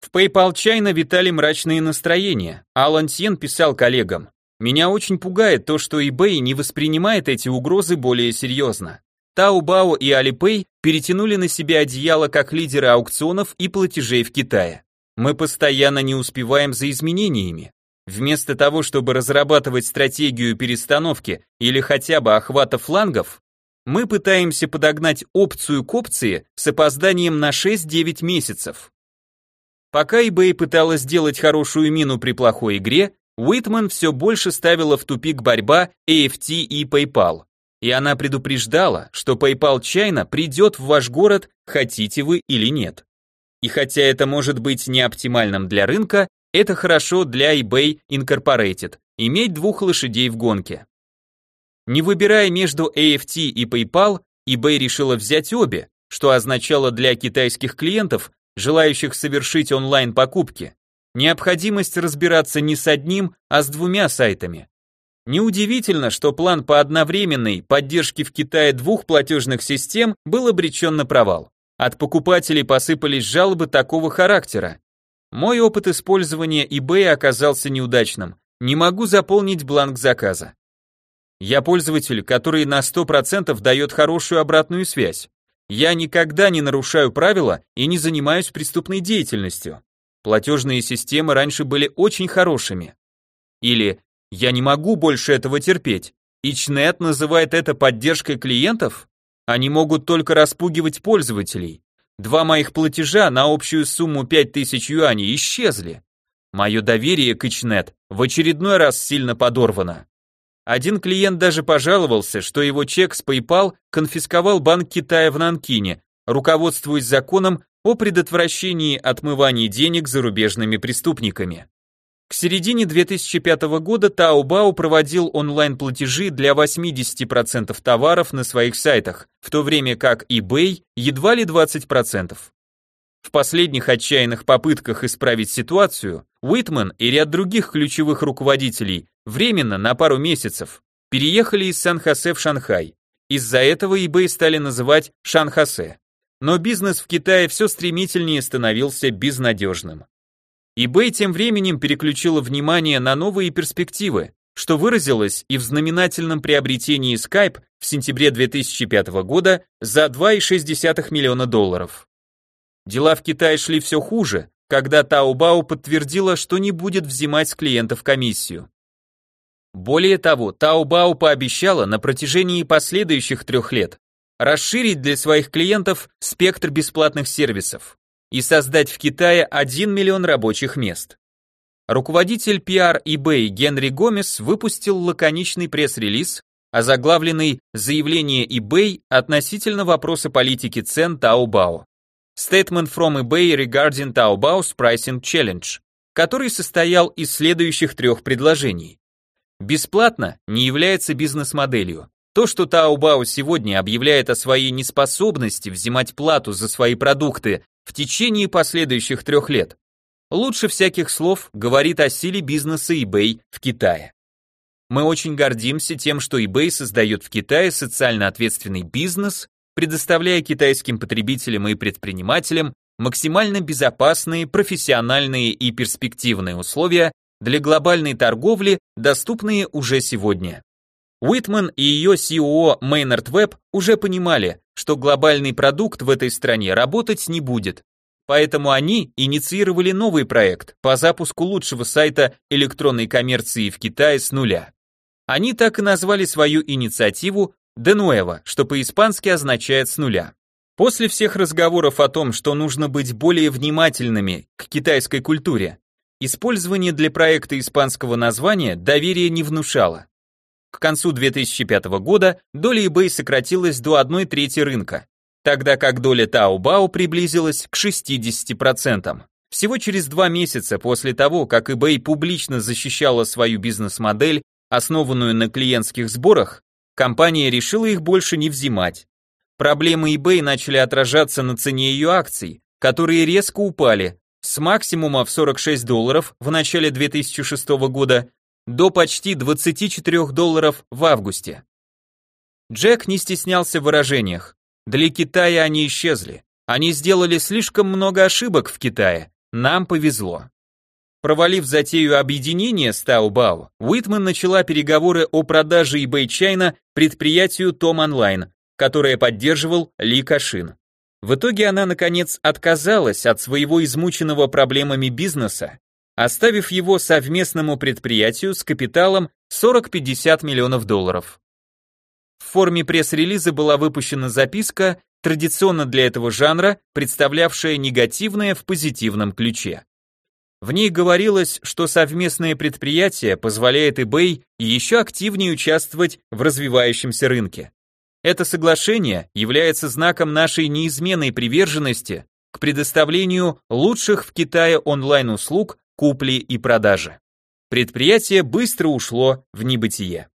[SPEAKER 1] В PayPal China витали мрачные настроения. Алан Сьен писал коллегам, «Меня очень пугает то, что eBay не воспринимает эти угрозы более серьезно. Taobao и Alipay перетянули на себя одеяло как лидеры аукционов и платежей в Китае. Мы постоянно не успеваем за изменениями. Вместо того, чтобы разрабатывать стратегию перестановки или хотя бы охвата флангов, мы пытаемся подогнать опцию к опции с опозданием на 6-9 месяцев. Пока eBay пыталась сделать хорошую мину при плохой игре, Уитман все больше ставила в тупик борьба AFT и PayPal. И она предупреждала, что PayPal China придет в ваш город, хотите вы или нет. И хотя это может быть не оптимальным для рынка, это хорошо для eBay Incorporated, иметь двух лошадей в гонке. Не выбирая между AFT и PayPal, eBay решила взять обе, что означало для китайских клиентов, желающих совершить онлайн-покупки, необходимость разбираться не с одним, а с двумя сайтами. Неудивительно, что план по одновременной поддержке в Китае двух платежных систем был обречен на провал. От покупателей посыпались жалобы такого характера. Мой опыт использования eBay оказался неудачным. Не могу заполнить бланк заказа. Я пользователь, который на 100% дает хорошую обратную связь. Я никогда не нарушаю правила и не занимаюсь преступной деятельностью. Платежные системы раньше были очень хорошими. Или «Я не могу больше этого терпеть». Ичнет называет это поддержкой клиентов? Они могут только распугивать пользователей. Два моих платежа на общую сумму 5000 юаней исчезли. Мое доверие к Ичнет в очередной раз сильно подорвано. Один клиент даже пожаловался, что его чек с PayPal конфисковал Банк Китая в Нанкине, руководствуясь законом о предотвращении отмывания денег зарубежными преступниками. К середине 2005 года Taobao проводил онлайн-платежи для 80% товаров на своих сайтах, в то время как eBay едва ли 20%. В последних отчаянных попытках исправить ситуацию, Уитман и ряд других ключевых руководителей временно на пару месяцев переехали из Сан-Хосе в Шанхай. Из-за этого eBay стали называть Шан-Хосе. Но бизнес в Китае все стремительнее становился безнадежным eBay тем временем переключила внимание на новые перспективы, что выразилось и в знаменательном приобретении Skype в сентябре 2005 года за 2,6 миллиона долларов. Дела в Китае шли все хуже, когда Taobao подтвердила, что не будет взимать с клиентов комиссию. Более того, Taobao пообещала на протяжении последующих трех лет расширить для своих клиентов спектр бесплатных сервисов и создать в Китае 1 миллион рабочих мест. Руководитель PR eBay Генри Гомес выпустил лаконичный пресс-релиз, озаглавленный «Заявление eBay относительно вопроса политики цен Taobao». Statement from eBay regarding Taobao's pricing challenge, который состоял из следующих трех предложений. Бесплатно не является бизнес-моделью. То, что Taobao сегодня объявляет о своей неспособности взимать плату за свои продукты в течение последующих трех лет. Лучше всяких слов говорит о силе бизнеса eBay в Китае. Мы очень гордимся тем, что eBay создает в Китае социально ответственный бизнес, предоставляя китайским потребителям и предпринимателям максимально безопасные, профессиональные и перспективные условия для глобальной торговли, доступные уже сегодня. Уитман и ее CEO Мейнард Веб уже понимали, что глобальный продукт в этой стране работать не будет. Поэтому они инициировали новый проект по запуску лучшего сайта электронной коммерции в Китае с нуля. Они так и назвали свою инициативу «De Nuevo», что по-испански означает «с нуля». После всех разговоров о том, что нужно быть более внимательными к китайской культуре, использование для проекта испанского названия доверия не внушало. К концу 2005 года доля eBay сократилась до 1 трети рынка, тогда как доля Taobao приблизилась к 60%. Всего через два месяца после того, как eBay публично защищала свою бизнес-модель, основанную на клиентских сборах, компания решила их больше не взимать. Проблемы eBay начали отражаться на цене ее акций, которые резко упали с максимума в 46 долларов в начале 2006 года до почти 24 долларов в августе. Джек не стеснялся в выражениях. Для Китая они исчезли. Они сделали слишком много ошибок в Китае. Нам повезло. Провалив затею объединения с Taobao, Уитман начала переговоры о продаже eBay China предприятию Tom Online, которое поддерживал Ли Кашин. В итоге она, наконец, отказалась от своего измученного проблемами бизнеса, оставив его совместному предприятию с капиталом 40-50 миллионов долларов. В форме пресс-релиза была выпущена записка, традиционно для этого жанра, представлявшая негативное в позитивном ключе. В ней говорилось, что совместное предприятие позволяет eBay еще активнее участвовать в развивающемся рынке. Это соглашение является знаком нашей неизменной приверженности к предоставлению лучших в Китае онлайн-услуг купли и продажи. Предприятие быстро ушло в небытие.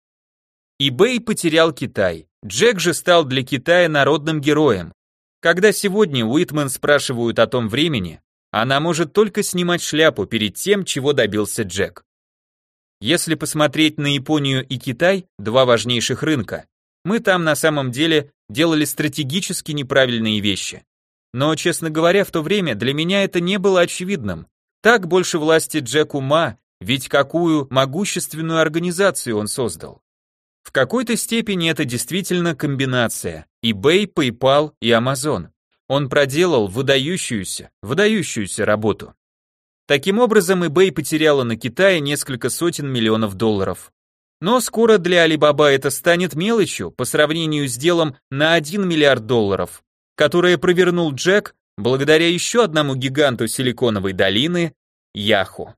[SPEAKER 1] eBay потерял Китай. Джек же стал для Китая народным героем. Когда сегодня Уитмен спрашивают о том времени, она может только снимать шляпу перед тем, чего добился Джек. Если посмотреть на Японию и Китай, два важнейших рынка, мы там на самом деле делали стратегически неправильные вещи. Но, честно говоря, в то время для меня это не было очевидным. Так больше власти Джеку Ма, ведь какую могущественную организацию он создал. В какой-то степени это действительно комбинация eBay, PayPal и Amazon. Он проделал выдающуюся, выдающуюся работу. Таким образом, eBay потеряла на Китае несколько сотен миллионов долларов. Но скоро для Alibaba это станет мелочью по сравнению с делом на 1 миллиард долларов, которое провернул Джек благодаря еще одному гиганту Силиконовой долины – Яху.